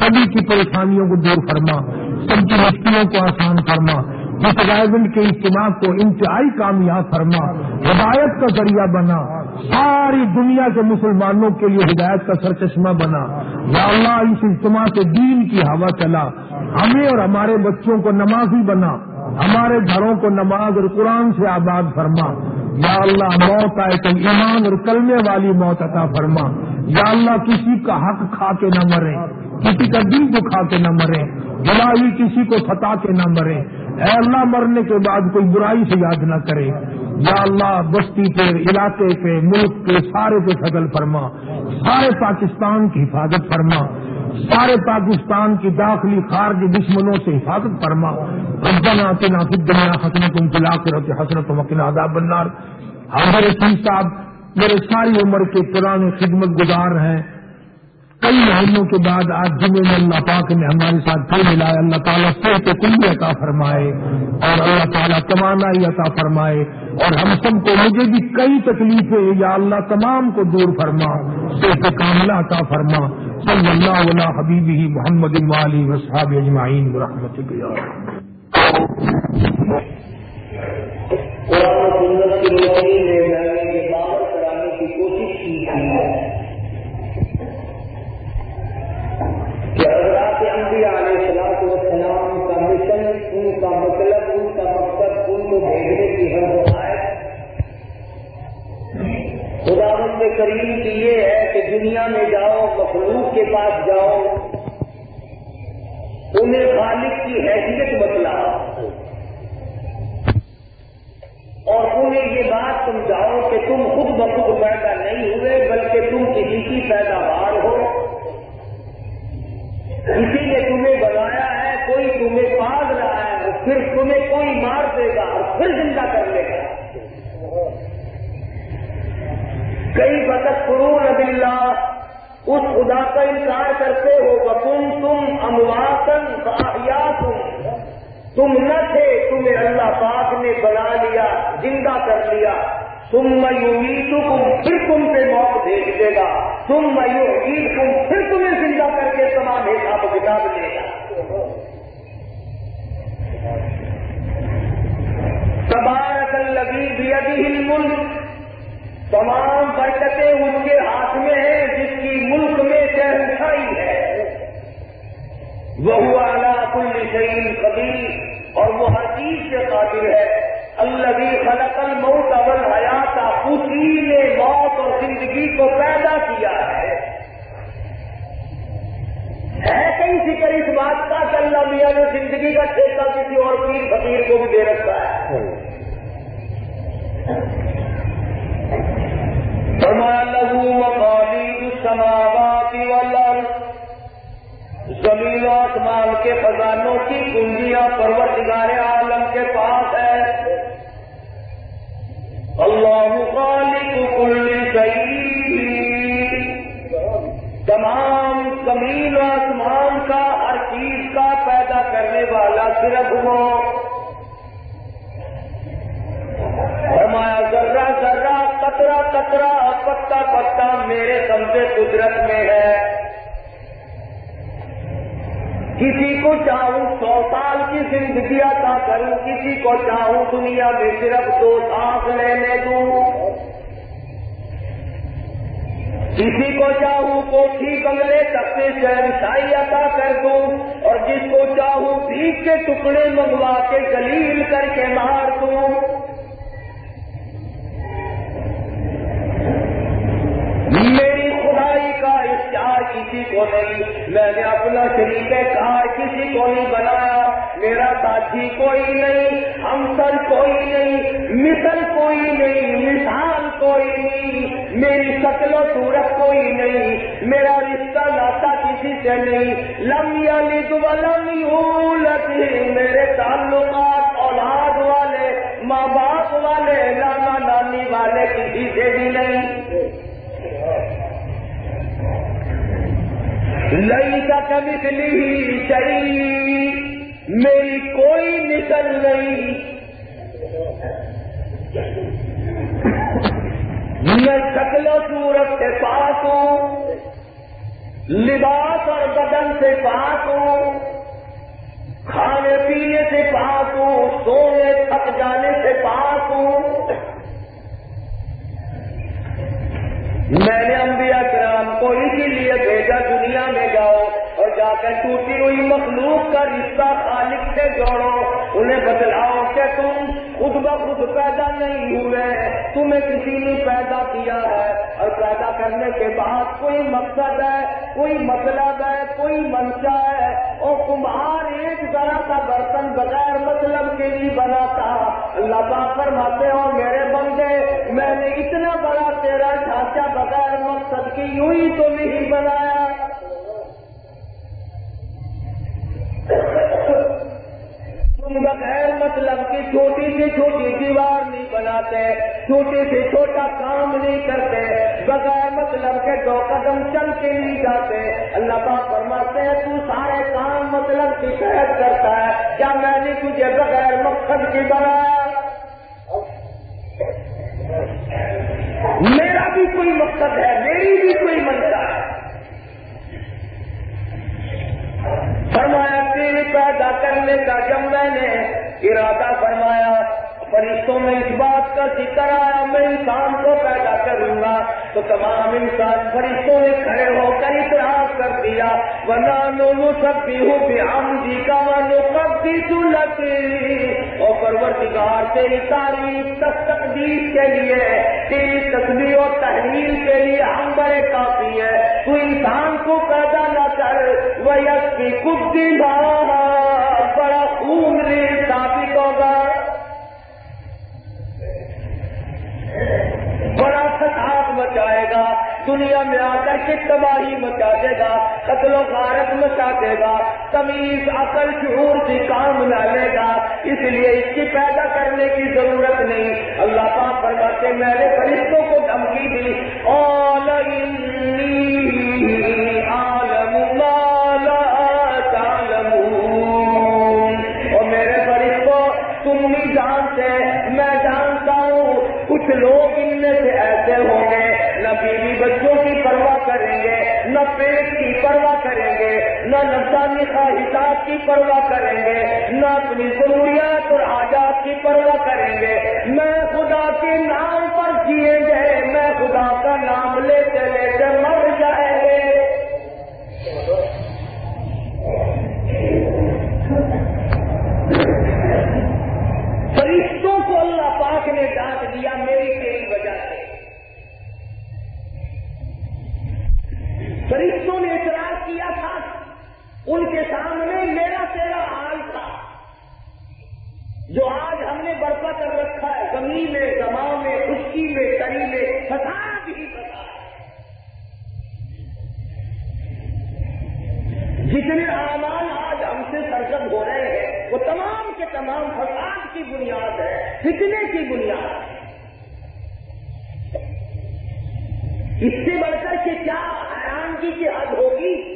سبھی کی پریشانیوں کو دور فرما، سب کی مشکلوں کو آسان فرما جس غائبن کے اجتماع کو انتہائی کامیاب فرما، ہدایت کا ذریعہ بنا، ساری دنیا کے مسلمانوں کے لیے ہدایت کا سرچشمہ بنا۔ یا اللہ، اس اجتماع سے دین کی ہوا چلا، ہمیں اور ہمارے بچوں کو نمازی بنا۔ ہمارے گھروں کو نماز اور قرآن سے آباد فرما۔ یا اللہ موت آئے تو ایمان اور کلمے والی موت عطا فرما۔ یا اللہ کسی کا حق کھا کے نہ مرے، کسی کا دل کو کھا کے نہ مرے، بلائی کسی کو پھتا کے نہ مرے۔ اے اللہ مرنے کے بعد کوئی برائی سے یاد نہ کرے۔ یا اللہ بستی پہ علاقے پہ ملک کے سارے پہ فضل فرما۔ سارے پاکستان کی حفاظت فرما۔ سارے پاکستان کی داخلی خارجی دشمنوں سے حفاظت فرما۔ ربنا اتنا فی الدنیا حسنت فی الاخرۃ حسنت وقنا عذاب النار۔ ہمارے سن صاحب، میرے ساری عمر کے پرانے خدمت گزار ہیں۔ کئی مہینوں کے بعد آج جمعے میں اللہ پاک نے ہمارے ساتھ پھر ملایا۔ اللہ تعالیٰ صحت کلی عطا فرمائے اور اللہ تعالیٰ توانائی عطا فرمائے۔ اور ہم سب کو مجھے بھی کئی تکلیفیں یا اللہ تمام کو دور فرما، صحت کاملہ عطا فرما۔ صلی اللہ علیہ حبیبی محمد والی وصحاب اجمعین رحمت کی روشنی میں خدا کے کریم کی یہ ہے کہ دنیا میں جاؤ، مخلوق کے پاس جاؤ۔ انہیں خالق کی حیثیت بتلاؤ۔ اور انہیں یہ بات سمجھاؤ کہ تم خود بخود پیدا نہیں ہوئے، بلکہ تم کسی کی پیداوار ہو۔ کسی نے تمہیں بنایا ہے، کوئی تمہیں پال رہا ہے، پھر تمہیں کوئی مار دے گا اور پھر زندہ کر لے گا۔ کئی بطخ قرون اب اللہ، اس خدا کا انکار کرتے ہو بکن تم امواتن باحیا تم تم نہ تھے، تمہیں اللہ پاک نے بنا لیا، زندہ کر لیا۔ تم میوی تم پھر تم پہ موت بھیج دے گا۔ تم میو تم پھر تمہیں زندہ کر کے تمام حساب کتاب دے گا۔ تبارک لگی بھی ابھی ملک تمام برکتیں ان کے ہاتھ میں ہیں جس کی ملک میں شہنشائی ہے۔ وہ اعلیٰ کل شعین قبیل اور وہ ہر چیز سے قابل ہے۔ اللہ خلق الموت اول حیات اسی نے موت اور زندگی کو پیدا کیا ہے۔ ہے کئی فکر اس بات کا کہ اللہ میاں نے زندگی کا ٹھیکہ کسی اور پیر فقیر کو بھی دے رکھا ہے۔ زمین کے خزانوں کی کنجیاں پروردگار عالم کے پاس ہے۔ اللہ خالق کل شيء تمام زمین آسمان کا ہر چیز کا پیدا کرنے والا صرف وہ۔ فرمایا، ذرہ ذرہ، قطرہ قطرہ پتا پتا میرے قبضے قدرت میں ہے۔ کسی کو چاہوں سو سال کی زندگی عطا کروں، کسی کو چاہوں دنیا میں صرف دو سانس لینے دوں۔ کسی کو چاہوں کوٹھی بنگلے سکتے شہنشاہی عطا کر دوں اور جس کو چاہوں بھیک کے ٹکڑے منگوا کے گلیل کر کے مار دوں میری خدائی کا اختیار کسی کو نہیں میں نے اپنا شریک کار کسی کو نہیں بنایا، میرا ساتھی کوئی نہیں، ہمسر کوئی نہیں، مثل کوئی نہیں، مثال کوئی نہیں، میری شکل و صورت کوئی نہیں، میرا رشتہ ناتا کسی سے نہیں لمبی علی لمبی میرے تعلقات اولاد والے، ماں باپ والے، نانا نانی والے کسی سے بھی نہیں۔ لئی کا کبھی میری کوئی نکل نہیں۔ میں شکل و صورت سے پاس ہوں، لباس اور بدن سے پاس ہوں، کھانے پینے سے پاس ہوں، سونے تھک جانے سے پاس ہوں۔ میں نے انبیاء کرام کو اسی لیے بھیجا دنیا میں جاؤ اور جا کر ٹوٹی ہوئی مخلوق کا رشتہ خالق سے جوڑو، انہیں بتلاؤ کہ تم خود بخود پیدا نہیں ہوئے، تمہیں کسی نے پیدا کیا ہے اور پیدا کرنے کے بعد کوئی مقصد ہے، کوئی مطلب ہے، کوئی منشا ہے، اور کمہار ایک طرح کا برتن بغیر مطلب کے لیے بنا تھا۔ اللہ پاک فرماتے ہو میرے بندے، میں نے اتنا بڑا تیرا ڈھانچہ بغیر مقصد کی یوں ہی تو نہیں بنایا۔ تم بغیر مطلب کی چھوٹی سے چھوٹی دیوار نہیں بناتے چھوٹے سے چھوٹا کام نہیں کرتے، بغیر مطلب کے دو قدم چل کے نہیں جاتے۔ اللہ پاک فرماتے ہیں، تو سارے کام مطلب کی شہد کرتا ہے۔ کیا میں نے تجھے بغیر مقصد کی بنایا؟ میرا بھی کوئی مقصد ہے، میری بھی کوئی منشا ہے۔ فرمایا، تیری پیدا کرنے کا جب میں نے ارادہ فرمایا، فرشتوں میں اس بات کا ذکر آیا، میں انسان کو پیدا کروں گا، تو تمام انسان فرشتوں نے کھڑے ہو کر اعتراض کر دیا، ورنہ لوگوں سب بھی ہوں بھی ہم جی کا ونو کب بھی سلتی اور پرورتگار تیری تعریف تک تقدیر کے لیے، تیری تصویر اور تحریر کے لیے ہم بڑے کافی ہے تو انسان کو پیدا نہ کر وہ یس کی کچھ بڑا خون ریل ثابت ہوگا۔ بڑا فساد مچائے گا، دنیا میں آ کر کے تباہی مچا دے گا، قتل و غارت مچا دے گا، تمیز، عقل، شعور سے کام نہ لے گا۔ اس لیے اس کی پیدا کرنے کی ضرورت نہیں۔ اللہ پاک فرماتے میرے فرشتوں کو دھمکی دی۔ اور کچھ لوگ ان میں سے ایسے ہوں گے، نہ بیوی بچوں کی پرواہ کریں گے، نہ پیٹ کی پرواہ کریں گے، نہ نفسانی خواہشات کی پرواہ کریں گے، نہ اپنی ضروریات اور حاجات کی پرواہ کریں گے۔ میں خدا کے نام پر جیے گے میں خدا کا نام لیتے لیتے مر جائیں گے فرشتوں کو اللہ پاک نے ڈانٹ فرشتوں نے اعتراض کیا تھا، ان کے سامنے میرا تیرا حال تھا۔ جو آج ہم نے برپا کر رکھا ہے، زمین میں زماں میں، خشکی میں، تری میں، فساد ہی فساد۔ جتنے اعمال آج ہم سے سرگم ہو رہے ہیں، وہ تمام کے تمام فساد کی بنیاد ہے، فتنے کی بنیاد۔ ہے اس سے بڑھ کر کے کیا کی حد ہوگی